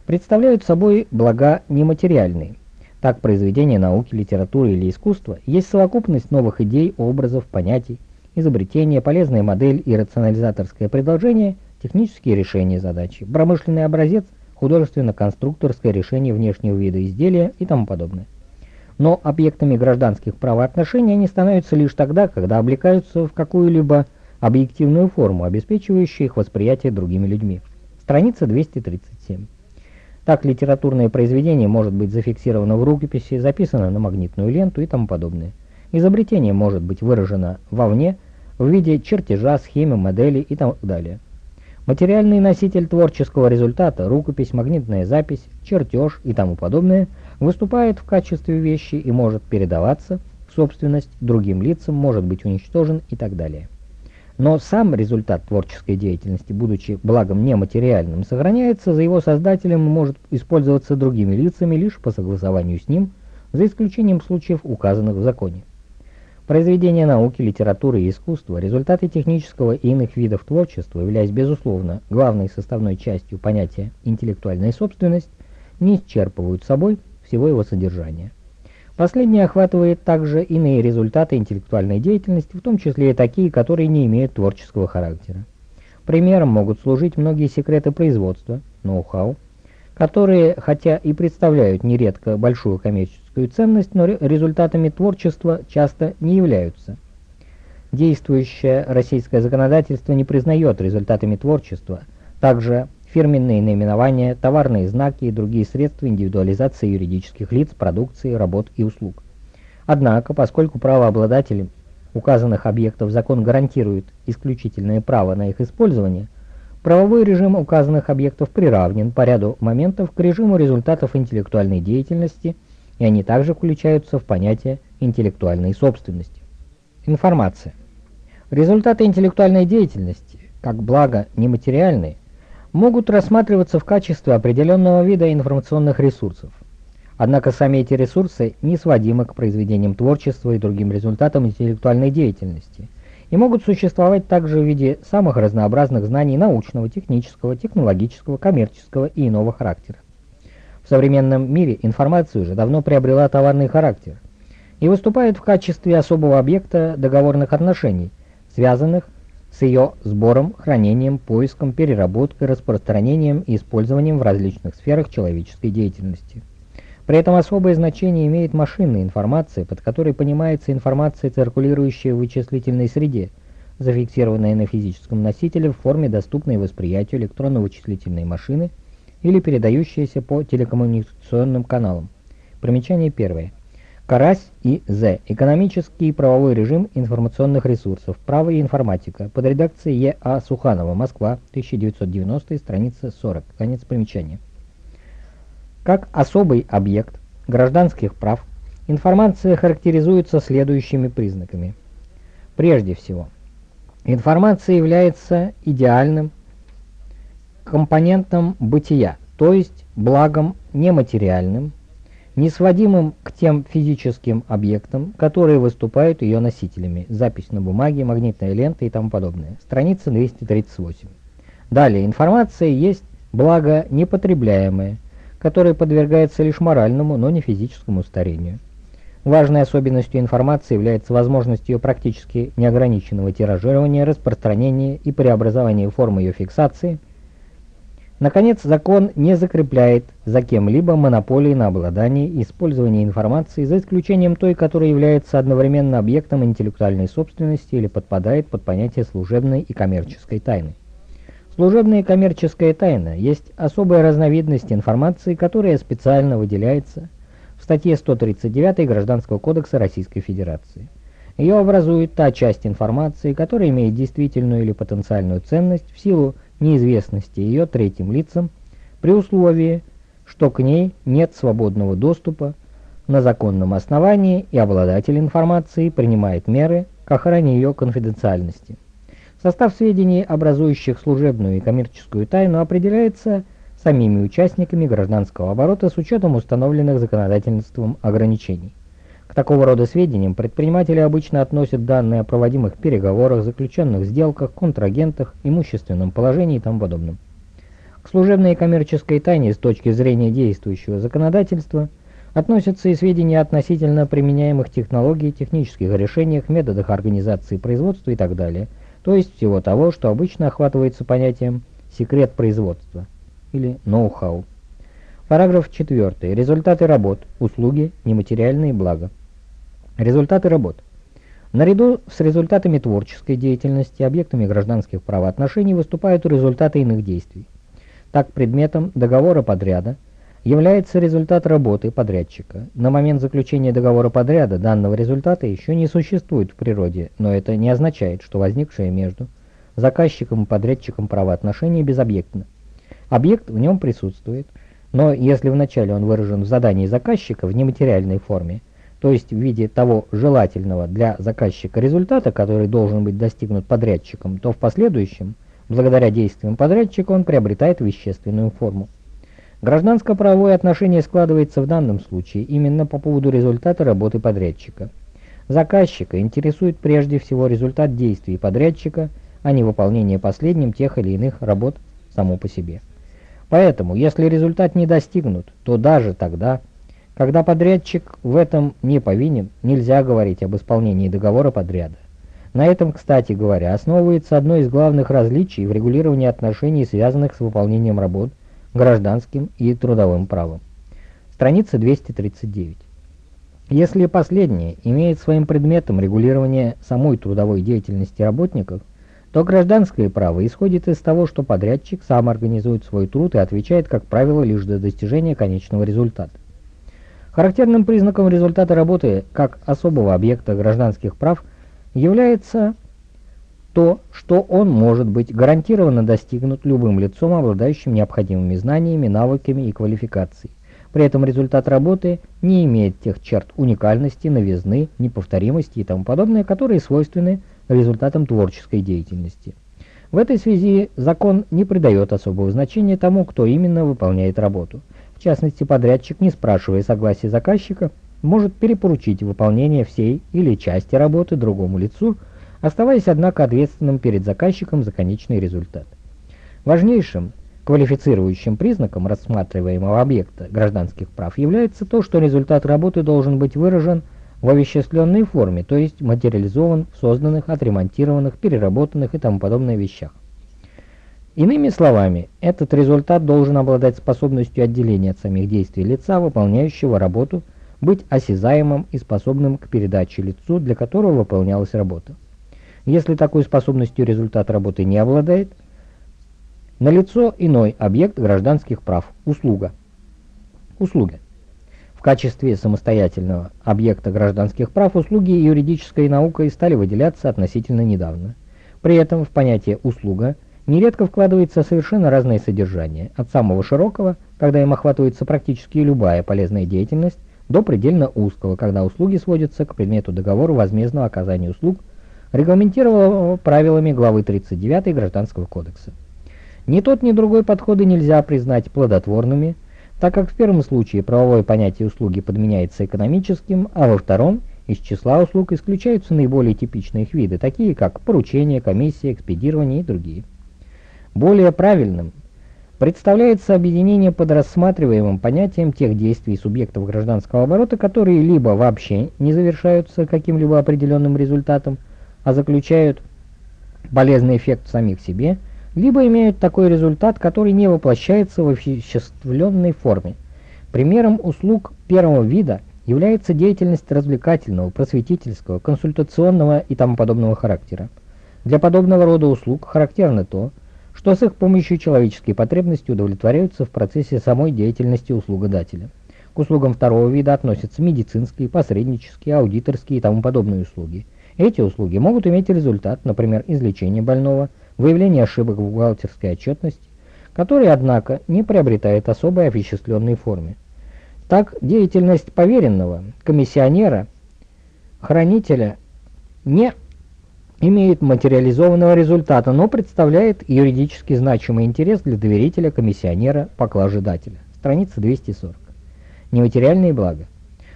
представляют собой блага нематериальные, так, произведение науки, литературы или искусства есть совокупность новых идей, образов, понятий, изобретение, полезная модель и рационализаторское предложение, технические решения задачи, промышленный образец, художественно-конструкторское решение внешнего вида изделия и тому подобное. Но объектами гражданских правоотношений они становятся лишь тогда, когда облекаются в какую-либо объективную форму, обеспечивающую их восприятие другими людьми. Страница 237. Так литературное произведение может быть зафиксировано в рукописи, записано на магнитную ленту и тому подобное. Изобретение может быть выражено вовне в виде чертежа, схемы, модели и так далее. Материальный носитель творческого результата, рукопись, магнитная запись, чертеж и тому подобное выступает в качестве вещи и может передаваться в собственность другим лицам, может быть уничтожен и так далее. Но сам результат творческой деятельности, будучи благом нематериальным, сохраняется за его создателем и может использоваться другими лицами лишь по согласованию с ним, за исключением случаев, указанных в законе. Произведения науки, литературы и искусства, результаты технического и иных видов творчества, являясь, безусловно, главной составной частью понятия «интеллектуальная собственность», не исчерпывают собой всего его содержания. Последнее охватывает также иные результаты интеллектуальной деятельности, в том числе и такие, которые не имеют творческого характера. Примером могут служить многие секреты производства, ноу-хау, которые, хотя и представляют нередко большую коммерческую ценность, но результатами творчества часто не являются. Действующее российское законодательство не признает результатами творчества, также фирменные наименования, товарные знаки и другие средства индивидуализации юридических лиц, продукции, работ и услуг. Однако, поскольку правообладателям указанных объектов закон гарантирует исключительное право на их использование, правовой режим указанных объектов приравнен по ряду моментов к режиму результатов интеллектуальной деятельности, и они также включаются в понятие интеллектуальной собственности. Информация. Результаты интеллектуальной деятельности, как благо нематериальные, могут рассматриваться в качестве определенного вида информационных ресурсов. Однако сами эти ресурсы не сводимы к произведениям творчества и другим результатам интеллектуальной деятельности и могут существовать также в виде самых разнообразных знаний научного, технического, технологического, коммерческого и иного характера. В современном мире информация уже давно приобрела товарный характер и выступает в качестве особого объекта договорных отношений, связанных с ее сбором, хранением, поиском, переработкой, распространением и использованием в различных сферах человеческой деятельности. При этом особое значение имеет машинная информация, под которой понимается информация, циркулирующая в вычислительной среде, зафиксированная на физическом носителе в форме, доступной восприятию электронно-вычислительной машины или передающаяся по телекоммуникационным каналам. Примечание первое. Карась и З. Экономический и правовой режим информационных ресурсов. Право и информатика. Под редакцией Е. А. Суханова. Москва. 1990. Страница 40. Конец примечания. Как особый объект гражданских прав, информация характеризуется следующими признаками. Прежде всего, информация является идеальным компонентом бытия, то есть благом нематериальным, несводимым к тем физическим объектам, которые выступают ее носителями, запись на бумаге, магнитная лента и тому подобное. Страница 238. Далее, информация есть благо непотребляемое, которое подвергается лишь моральному, но не физическому старению. Важной особенностью информации является возможность ее практически неограниченного тиражирования, распространения и преобразования формы ее фиксации – Наконец, закон не закрепляет за кем-либо монополии на обладание и использование информации, за исключением той, которая является одновременно объектом интеллектуальной собственности или подпадает под понятие служебной и коммерческой тайны. Служебная и коммерческая тайна есть особая разновидность информации, которая специально выделяется в статье 139 Гражданского кодекса Российской Федерации. Ее образует та часть информации, которая имеет действительную или потенциальную ценность в силу неизвестности ее третьим лицам при условии, что к ней нет свободного доступа на законном основании и обладатель информации принимает меры к охране ее конфиденциальности. Состав сведений, образующих служебную и коммерческую тайну, определяется самими участниками гражданского оборота с учетом установленных законодательством ограничений. К такого рода сведениям предприниматели обычно относят данные о проводимых переговорах, заключенных сделках, контрагентах, имущественном положении и тому подобном. К служебной и коммерческой тайне с точки зрения действующего законодательства относятся и сведения относительно применяемых технологий, технических решениях, методах организации производства и так далее, то есть всего того, что обычно охватывается понятием «секрет производства» или «ноу-хау». Параграф 4. Результаты работ, услуги, нематериальные блага. Результаты работ. Наряду с результатами творческой деятельности, объектами гражданских правоотношений выступают результаты иных действий. Так, предметом договора подряда является результат работы подрядчика. На момент заключения договора подряда данного результата еще не существует в природе, но это не означает, что возникшее между заказчиком и подрядчиком правоотношение безобъектно. Объект в нем присутствует, но если вначале он выражен в задании заказчика в нематериальной форме, то есть в виде того желательного для заказчика результата, который должен быть достигнут подрядчиком, то в последующем, благодаря действиям подрядчика, он приобретает вещественную форму. Гражданско-правовое отношение складывается в данном случае именно по поводу результата работы подрядчика. Заказчика интересует прежде всего результат действий подрядчика, а не выполнение последним тех или иных работ само по себе. Поэтому, если результат не достигнут, то даже тогда – когда подрядчик в этом не повинен, нельзя говорить об исполнении договора подряда. На этом, кстати говоря, основывается одно из главных различий в регулировании отношений, связанных с выполнением работ гражданским и трудовым правом. Страница 239. Если последнее имеет своим предметом регулирование самой трудовой деятельности работников, то гражданское право исходит из того, что подрядчик сам организует свой труд и отвечает, как правило, лишь до достижения конечного результата. Характерным признаком результата работы как особого объекта гражданских прав является то, что он может быть гарантированно достигнут любым лицом, обладающим необходимыми знаниями, навыками и квалификацией. При этом результат работы не имеет тех черт уникальности, новизны, неповторимости и тому подобное, которые свойственны результатам творческой деятельности. В этой связи закон не придает особого значения тому, кто именно выполняет работу. В частности, подрядчик, не спрашивая согласия заказчика, может перепоручить выполнение всей или части работы другому лицу, оставаясь, однако, ответственным перед заказчиком за конечный результат. Важнейшим квалифицирующим признаком рассматриваемого объекта гражданских прав является то, что результат работы должен быть выражен в овеществленной форме, то есть материализован в созданных, отремонтированных, переработанных и тому подобных вещах. Иными словами, этот результат должен обладать способностью отделения от самих действий лица, выполняющего работу, быть осязаемым и способным к передаче лицу, для которого выполнялась работа. Если такой способностью результат работы не обладает, налицо иной объект гражданских прав – услуга. Услуги качестве самостоятельного объекта гражданских прав услуги юридической наукой стали выделяться относительно недавно. При этом в понятие «услуга» нередко вкладывается совершенно разное содержание, от самого широкого, когда им охватывается практически любая полезная деятельность, до предельно узкого, когда услуги сводятся к предмету договора возмездного оказания услуг, регламентированного правилами главы 39 Гражданского кодекса. Ни тот, ни другой подходы нельзя признать плодотворными, так как в первом случае правовое понятие услуги подменяется экономическим, а во втором из числа услуг исключаются наиболее типичные их виды, такие как поручение, комиссия, экспедирование и другие. Более правильным представляется объединение под рассматриваемым понятием тех действий субъектов гражданского оборота, которые либо вообще не завершаются каким-либо определенным результатом, а заключают полезный эффект в самих себе – либо имеют такой результат, который не воплощается в осуществленной форме. Примером услуг первого вида является деятельность развлекательного, просветительского, консультационного и тому подобного характера. Для подобного рода услуг характерно то, что с их помощью человеческие потребности удовлетворяются в процессе самой деятельности услугодателя. К услугам второго вида относятся медицинские, посреднические, аудиторские и тому подобные услуги. Эти услуги могут иметь результат, например, излечение больного – выявление ошибок в бухгалтерской отчетности, который, однако, не приобретает особой овеществленной форме. Так, деятельность поверенного, комиссионера, хранителя не имеет материализованного результата, но представляет юридически значимый интерес для доверителя, комиссионера, поклажедателя. Страница 240. Нематериальные блага.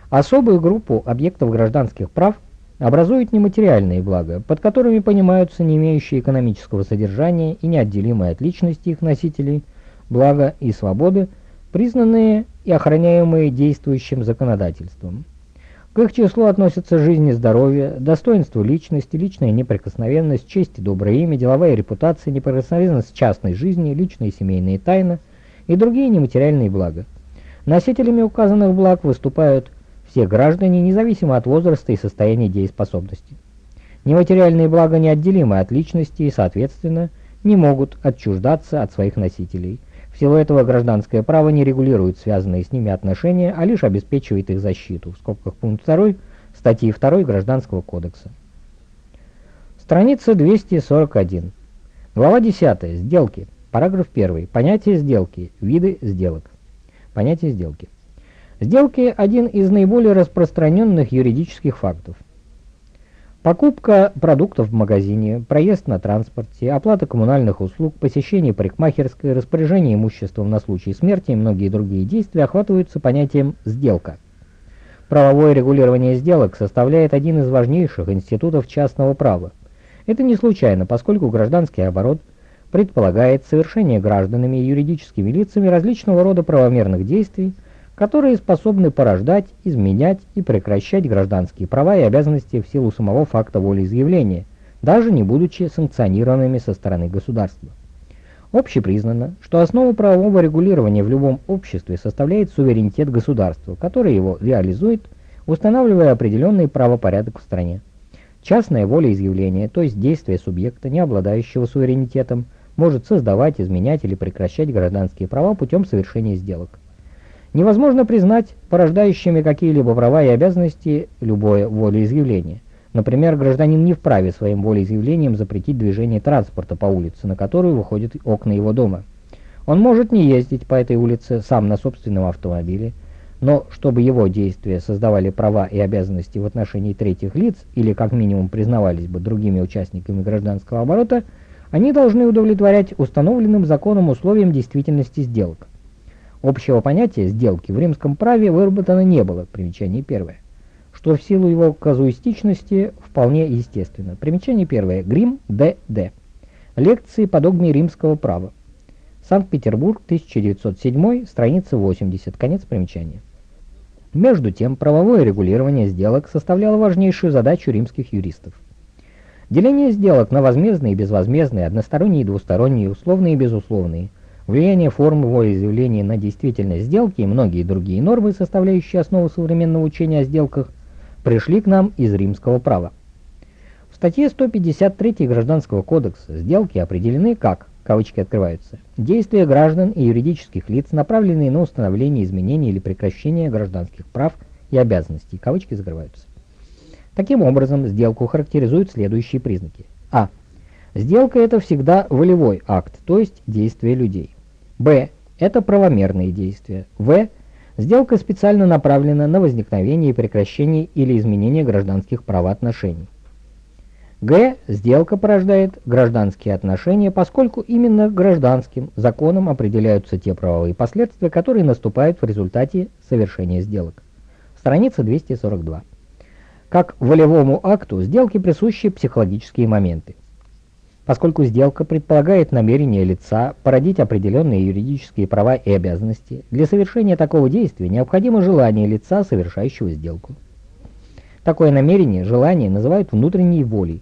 Особую группу объектов гражданских прав – образуют нематериальные блага, под которыми понимаются не имеющие экономического содержания и неотделимые от личности их носителей, блага и свободы, признанные и охраняемые действующим законодательством. К их числу относятся жизнь и здоровье, достоинство личности, личная неприкосновенность, честь и доброе имя, деловая репутация, неприкосновенность частной жизни, личные семейные тайны и другие нематериальные блага. Носителями указанных благ выступают все граждане, независимо от возраста и состояния дееспособности. Нематериальные блага неотделимы от личности и, соответственно, не могут отчуждаться от своих носителей. Силу этого гражданское право не регулирует связанные с ними отношения, а лишь обеспечивает их защиту. В скобках пункт 2 статьи 2 Гражданского кодекса. Страница 241. Глава 10. Сделки. Параграф 1. Понятие сделки. Виды сделок. Понятие сделки. Сделки – один из наиболее распространенных юридических фактов. Покупка продуктов в магазине, проезд на транспорте, оплата коммунальных услуг, посещение парикмахерской, распоряжение имуществом на случай смерти и многие другие действия охватываются понятием «сделка». Правовое регулирование сделок составляет один из важнейших институтов частного права. Это не случайно, поскольку гражданский оборот предполагает совершение гражданами и юридическими лицами различного рода правомерных действий, которые способны порождать, изменять и прекращать гражданские права и обязанности в силу самого факта волеизъявления, даже не будучи санкционированными со стороны государства. Общепризнано, что основу правового регулирования в любом обществе составляет суверенитет государства, который его реализует, устанавливая определенный правопорядок в стране. Частное волеизъявление, то есть действие субъекта, не обладающего суверенитетом, может создавать, изменять или прекращать гражданские права путем совершения сделок. Невозможно признать порождающими какие-либо права и обязанности любое волеизъявление. Например, гражданин не вправе своим волеизъявлением запретить движение транспорта по улице, на которую выходят окна его дома. Он может не ездить по этой улице сам на собственном автомобиле, но чтобы его действия создавали права и обязанности в отношении третьих лиц или как минимум признавались бы другими участниками гражданского оборота, они должны удовлетворять установленным законом условиям действительности сделок. Общего понятия сделки в римском праве выработано не было, примечание первое что в силу его казуистичности вполне естественно. Примечание первое. Грим Д.Д. Лекции по догме римского права. Санкт-Петербург, 1907, страница 80, конец примечания. Между тем, правовое регулирование сделок составляло важнейшую задачу римских юристов. Деление сделок на возмездные и безвозмездные, односторонние и двусторонние, условные и безусловные, влияние формы волеизъявления на действительность сделки и многие другие нормы, составляющие основу современного учения о сделках, пришли к нам из римского права. В статье 153 Гражданского кодекса сделки определены как, кавычки открываются, действия граждан и юридических лиц, направленные на установление изменения или прекращения гражданских прав и обязанностей, кавычки закрываются. Таким образом, сделку характеризуют следующие признаки. А. Сделка – это всегда волевой акт, то есть действие людей. Б. Это правомерные действия. В. Сделка специально направлена на возникновение прекращение или изменение гражданских правоотношений. Г. Сделка порождает гражданские отношения, поскольку именно гражданским законом определяются те правовые последствия, которые наступают в результате совершения сделок. Страница 242. Как волевому акту сделки присущи психологические моменты. Поскольку сделка предполагает намерение лица породить определенные юридические права и обязанности, для совершения такого действия необходимо желание лица, совершающего сделку. Такое намерение, желание называют внутренней волей.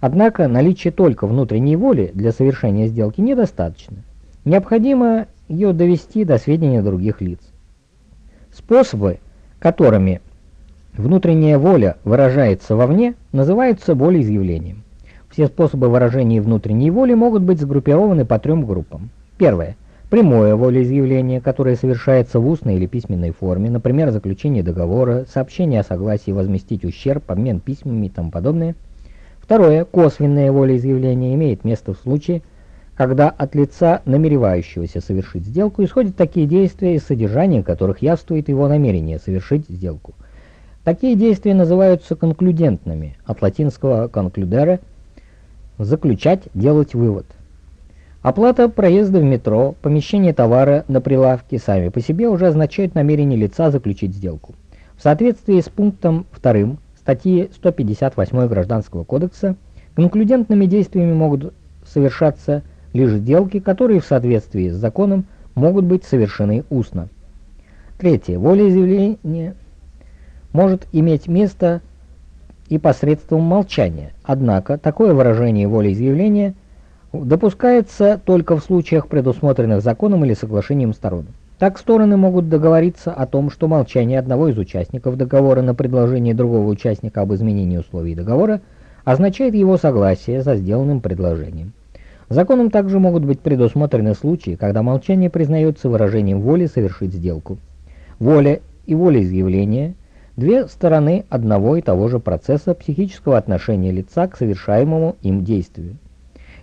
Однако наличие только внутренней воли для совершения сделки недостаточно. Необходимо ее довести до сведения других лиц. Способы, которыми внутренняя воля выражается вовне, называются волеизъявлением. Все способы выражения внутренней воли могут быть сгруппированы по трем группам. Первое. Прямое волеизъявление, которое совершается в устной или письменной форме, например, заключение договора, сообщение о согласии возместить ущерб, обмен письмами и тому подобное. Второе. Косвенное волеизъявление имеет место в случае, когда от лица, намеревающегося совершить сделку, исходят такие действия, из содержания которых явствует его намерение совершить сделку. Такие действия называются конклюдентными, от латинского «concludere» Заключать, делать вывод. Оплата проезда в метро, помещение товара на прилавке сами по себе уже означают намерение лица заключить сделку. В соответствии с пунктом 2 статьи 158 Гражданского кодекса, конклюдентными действиями могут совершаться лишь сделки, которые в соответствии с законом могут быть совершены устно. Третье. Волеизъявление может иметь место и посредством молчания. Однако такое выражение волеизъявления допускается только в случаях, предусмотренных законом или соглашением сторон. Так стороны могут договориться о том, что молчание одного из участников договора на предложение другого участника об изменении условий договора означает его согласие со сделанным предложением. Законом также могут быть предусмотрены случаи, когда молчание признается выражением воли совершить сделку. Воля и волеизъявление – Две стороны одного и того же процесса психического отношения лица к совершаемому им действию.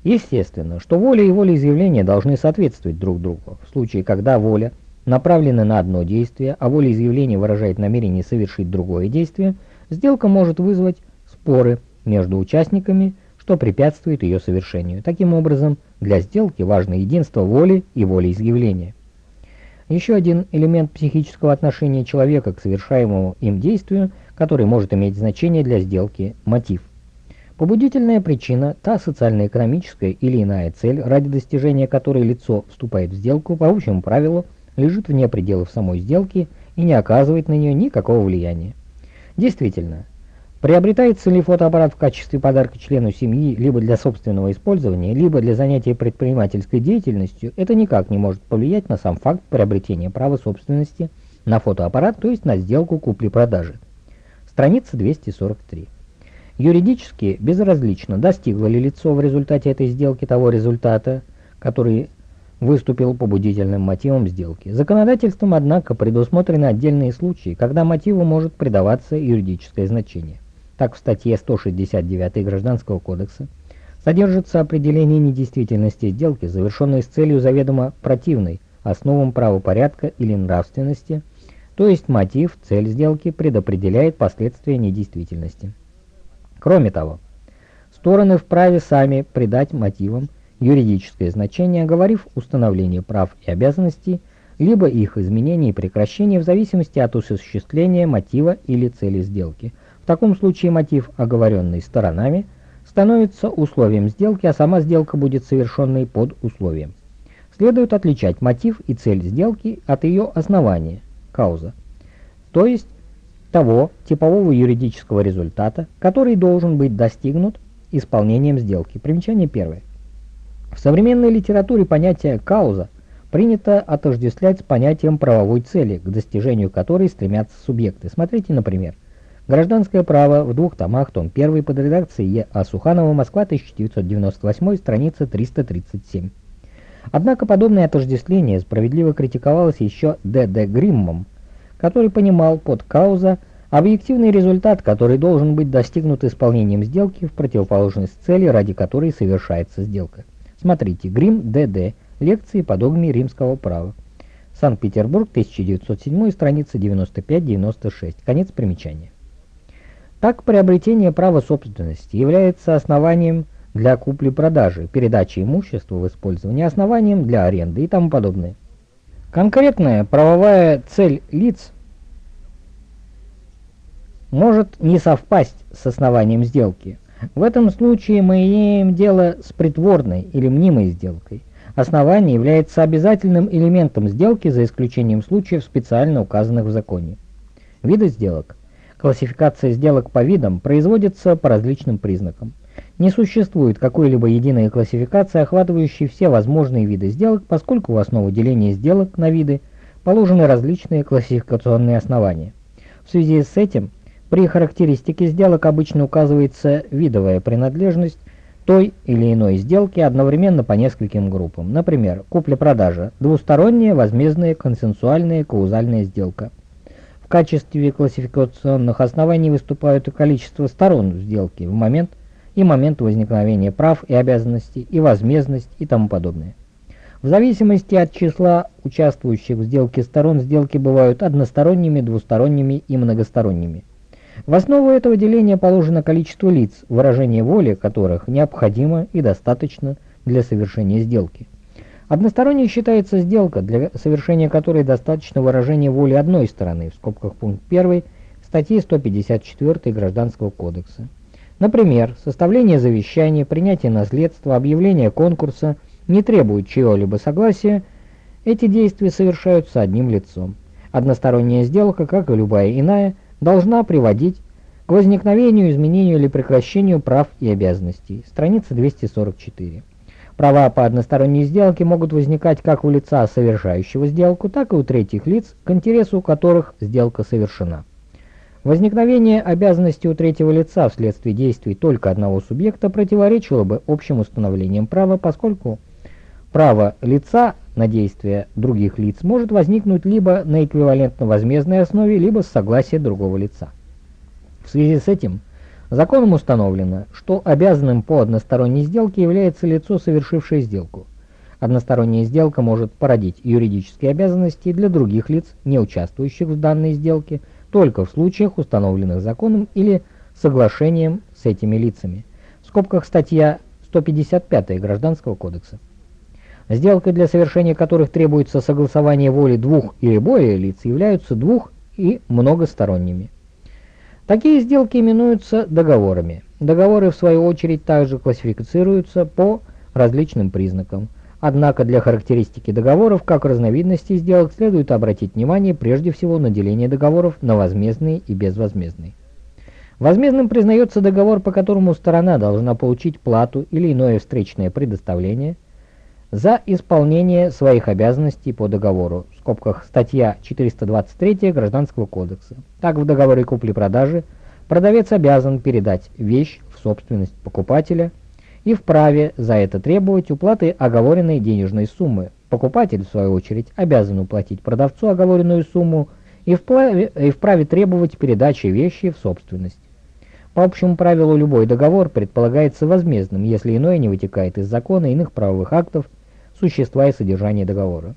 Естественно, что воля и волеизъявление должны соответствовать друг другу. В случае, когда воля направлена на одно действие, а волеизъявление выражает намерение совершить другое действие, сделка может вызвать споры между участниками, что препятствует ее совершению. Таким образом, для сделки важно единство воли и волеизъявления. Еще один элемент психического отношения человека к совершаемому им действию, который может иметь значение для сделки – мотив. Побудительная причина – та социально-экономическая или иная цель, ради достижения которой лицо вступает в сделку, по общему правилу, лежит вне пределов самой сделки и не оказывает на нее никакого влияния. Действительно, Приобретается ли фотоаппарат в качестве подарка члену семьи либо для собственного использования, либо для занятия предпринимательской деятельностью, это никак не может повлиять на сам факт приобретения права собственности на фотоаппарат, то есть на сделку купли-продажи. Страница 243. Юридически безразлично, достигло ли лицо в результате этой сделки того результата, который выступил побудительным мотивом сделки. Законодательством, однако, предусмотрены отдельные случаи, когда мотиву может придаваться юридическое значение. Так, в статье 169 Гражданского кодекса содержится определение недействительности сделки, завершенной с целью заведомо противной основам правопорядка или нравственности, то есть мотив, цель сделки предопределяет последствия недействительности. Кроме того, стороны вправе сами придать мотивам юридическое значение, оговорив установление прав и обязанностей, либо их изменение и прекращение в зависимости от осуществления мотива или цели сделки. В таком случае мотив, оговоренный сторонами, становится условием сделки, а сама сделка будет совершенной под условием. Следует отличать мотив и цель сделки от ее основания, кауза, то есть того типового юридического результата, который должен быть достигнут исполнением сделки. Примечание первое. В современной литературе понятие «кауза» принято отождествлять с понятием правовой цели, к достижению которой стремятся субъекты. Смотрите, например, «Гражданское право» в двух томах, том 1 под редакцией Е. А. Суханова, Москва, 1998, страница 337. Однако подобное отождествление справедливо критиковалось еще Д. Д. Гриммом, который понимал под «кауза» объективный результат, который должен быть достигнут исполнением сделки в противоположность цели, ради которой совершается сделка. Смотрите, Грим Д.Д. Лекции по догме римского права. Санкт-Петербург, 1907, страница 95-96. Конец примечания. Так, приобретение права собственности является основанием для купли-продажи, передачи имущества в использование, основанием для аренды и тому подобное. Конкретная правовая цель лиц может не совпасть с основанием сделки, в этом случае мы имеем дело с притворной или мнимой сделкой. Основание является обязательным элементом сделки за исключением случаев, специально указанных в законе. Виды сделок. Классификация сделок по видам производится по различным признакам. Не существует какой-либо единой классификации, охватывающей все возможные виды сделок, поскольку в основу деления сделок на виды положены различные классификационные основания. В связи с этим при характеристике сделок обычно указывается видовая принадлежность той или иной сделки одновременно по нескольким группам. Например, купля-продажа – двусторонняя, возмездная, консенсуальная, каузальная сделка. Качестве классификационных оснований выступают и количество сторон сделки в момент и момент возникновения прав и обязанностей, и возмездность и тому подобное. В зависимости от числа участвующих в сделке сторон, сделки бывают односторонними, двусторонними и многосторонними. В основу этого деления положено количество лиц, выражение воли которых необходимо и достаточно для совершения сделки. Односторонней считается сделка, для совершения которой достаточно выражения воли одной стороны, в скобках пункт 1 статьи 154 Гражданского кодекса. Например, составление завещания, принятие наследства, объявление конкурса не требуют чьего-либо согласия, эти действия совершаются одним лицом. Односторонняя сделка, как и любая иная, должна приводить к возникновению, изменению или прекращению прав и обязанностей. Страница 244. Права по односторонней сделке могут возникать как у лица, совершающего сделку, так и у третьих лиц, к интересу которых сделка совершена. Возникновение обязанности у третьего лица вследствие действий только одного субъекта противоречило бы общим установлениям права, поскольку право лица на действия других лиц может возникнуть либо на эквивалентно-возмездной основе, либо с согласия другого лица. В связи с этим законом установлено, что обязанным по односторонней сделке является лицо, совершившее сделку. Односторонняя сделка может породить юридические обязанности для других лиц, не участвующих в данной сделке, только в случаях, установленных законом или соглашением с этими лицами. В скобках статья 155 Гражданского кодекса. Сделкой, для совершения которых требуется согласование воли двух или более лиц, являются двух- и многосторонними. Такие сделки именуются договорами. Договоры, в свою очередь, также классифицируются по различным признакам. Однако для характеристики договоров, как разновидностей сделок, следует обратить внимание прежде всего на деление договоров на возмездные и безвозмездные. Возмездным признается договор, по которому сторона должна получить плату или иное встречное предоставление – за исполнение своих обязанностей по договору, в скобках статья 423 Гражданского кодекса. Так в договоре купли-продажи продавец обязан передать вещь в собственность покупателя и вправе за это требовать уплаты оговоренной денежной суммы, Покупатель, в свою очередь, обязан уплатить продавцу оговоренную сумму и вправе, и вправе требовать передачи вещи в собственность. По общему правилу, любой договор предполагается возмездным, если иное не вытекает из закона иных правовых актов, существа и содержания договора.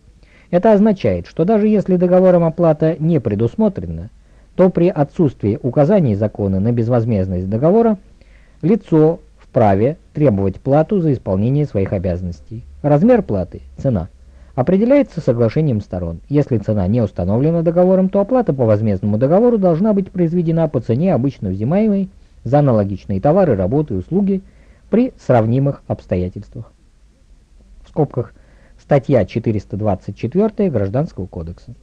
Это означает, что даже если договором оплата не предусмотрена, то при отсутствии указаний закона на безвозмездность договора лицо вправе требовать плату за исполнение своих обязанностей. Размер платы – цена – определяется соглашением сторон. Если цена не установлена договором, то оплата по возмездному договору должна быть произведена по цене, обычно взимаемой за аналогичные товары, работы и услуги при сравнимых обстоятельствах. Скобках статья 424 Гражданского кодекса.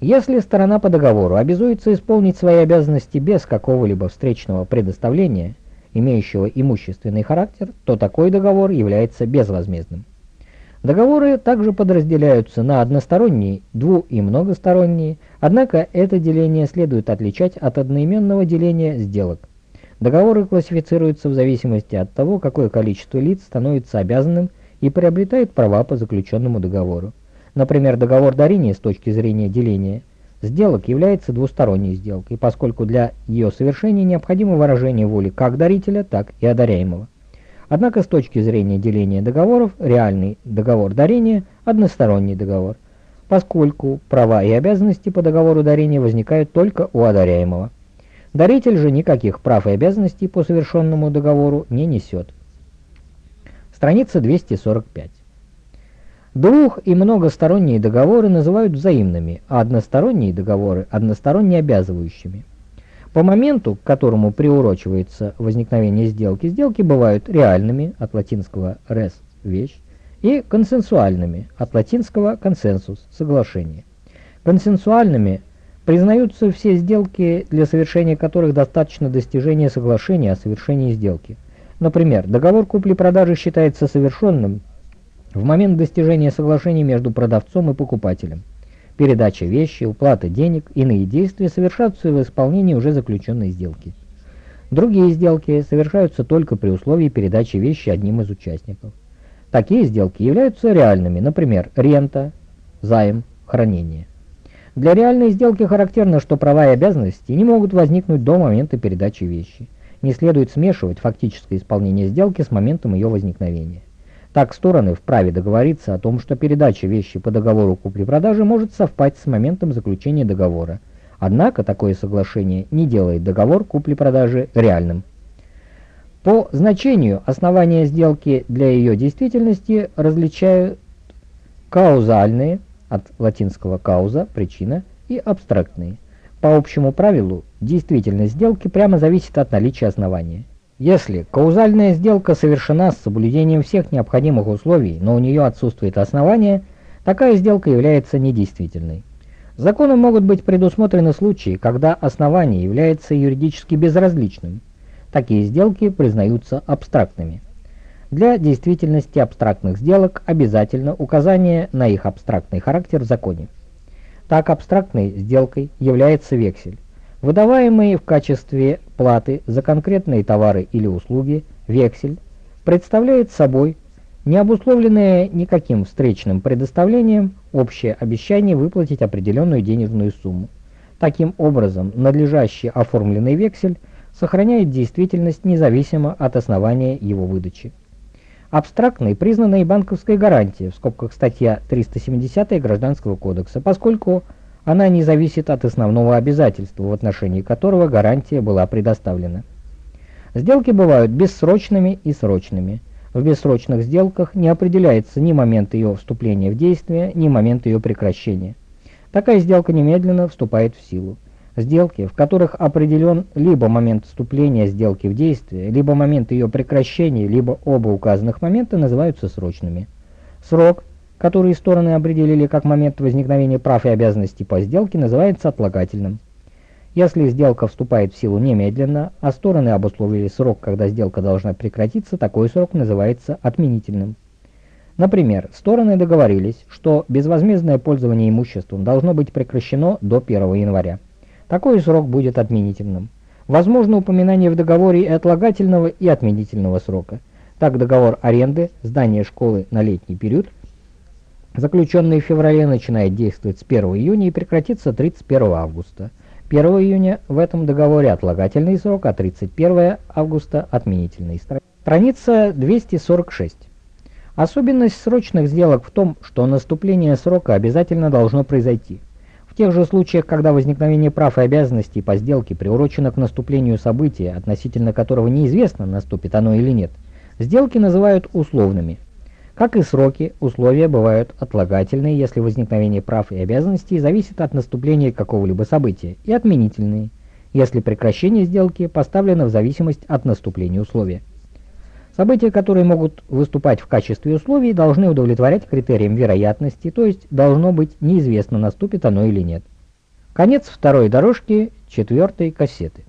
Если сторона по договору обязуется исполнить свои обязанности без какого-либо встречного предоставления, имеющего имущественный характер, то такой договор является безвозмездным. Договоры также подразделяются на односторонние, дву- и многосторонние, однако это деление следует отличать от одноименного деления сделок. Договоры классифицируются в зависимости от того, какое количество лиц становится обязанным и приобретает права по заключенному договору. Например, договор дарения с точки зрения деления сделок является двусторонней сделкой, поскольку для ее совершения необходимо выражение воли как дарителя, так и одаряемого. Однако с точки зрения деления договоров, реальный договор дарения – односторонний договор, поскольку права и обязанности по договору дарения возникают только у одаряемого. Даритель же никаких прав и обязанностей по совершенному договору не несет. Страница 245. Двух- и многосторонние договоры называют взаимными, а односторонние договоры – односторонне обязывающими. По моменту, к которому приурочивается возникновение сделки, сделки бывают реальными, от латинского res – вещь, и консенсуальными, от латинского консенсус – соглашение. Консенсуальными признаются все сделки, для совершения которых достаточно достижения соглашения о совершении сделки. Например, договор купли-продажи считается совершенным в момент достижения соглашения между продавцом и покупателем. Передача вещи, уплата денег, иные действия совершаются в исполнении уже заключенной сделки. Другие сделки совершаются только при условии передачи вещи одним из участников. Такие сделки являются реальными, например, рента, займ, хранение. Для реальной сделки характерно, что права и обязанности не могут возникнуть до момента передачи вещи. Не следует смешивать фактическое исполнение сделки с моментом ее возникновения. Так стороны вправе договориться о том, что передача вещи по договору купли-продажи может совпасть с моментом заключения договора. Однако такое соглашение не делает договор купли-продажи реальным. По значению основания сделки для ее действительности различают каузальные, от латинского «кауза» – причина, и абстрактные. По общему правилу, действительность сделки прямо зависит от наличия основания. Если каузальная сделка совершена с соблюдением всех необходимых условий, но у нее отсутствует основание, такая сделка является недействительной. Законом могут быть предусмотрены случаи, когда основание является юридически безразличным. Такие сделки признаются абстрактными. Для действительности абстрактных сделок обязательно указание на их абстрактный характер в законе. Так абстрактной сделкой является вексель. Выдаваемый в качестве платы за конкретные товары или услуги вексель представляет собой не обусловленное никаким встречным предоставлением общее обещание выплатить определенную денежную сумму. Таким образом, надлежащий оформленный вексель сохраняет действительность независимо от основания его выдачи. Абстрактной признана и банковская гарантия, в скобках статья 370 Гражданского кодекса, поскольку она не зависит от основного обязательства, в отношении которого гарантия была предоставлена. Сделки бывают бессрочными и срочными. В бессрочных сделках не определяется ни момент ее вступления в действие, ни момент ее прекращения. Такая сделка немедленно вступает в силу. Сделки, в которых определен либо момент вступления сделки в действие, либо момент ее прекращения, либо оба указанных момента называются срочными. Срок который стороны определили как момент возникновения прав и обязанностей по сделке, называется отлагательным. Если сделка вступает в силу немедленно, а стороны обусловили срок, когда сделка должна прекратиться, такой срок называется отменительным. Например, стороны договорились, что безвозмездное пользование имуществом должно быть прекращено до 1 января. Такой срок будет отменительным. Возможно упоминание в договоре и отлагательного, и отменительного срока. Так договор аренды здания школы на летний период заключенный в феврале, начинает действовать с 1 июня и прекратится 31 августа. 1 июня в этом договоре отлагательный срок, а 31 августа отменительный. Страница 246. Особенность срочных сделок в том, что наступление срока обязательно должно произойти. Тех же случаях, когда возникновение прав и обязанностей по сделке приурочено к наступлению события, относительно которого неизвестно, наступит оно или нет, сделки называют условными – как и сроки, условия бывают отлагательные, если возникновение прав и обязанностей зависит от наступления какого-либо события, и отменительные, если прекращение сделки поставлено в зависимость от наступления условия. События, которые могут выступать в качестве условий, должны удовлетворять критериям вероятности, то есть должно быть неизвестно, наступит оно или нет. Конец второй дорожки четвертой кассеты.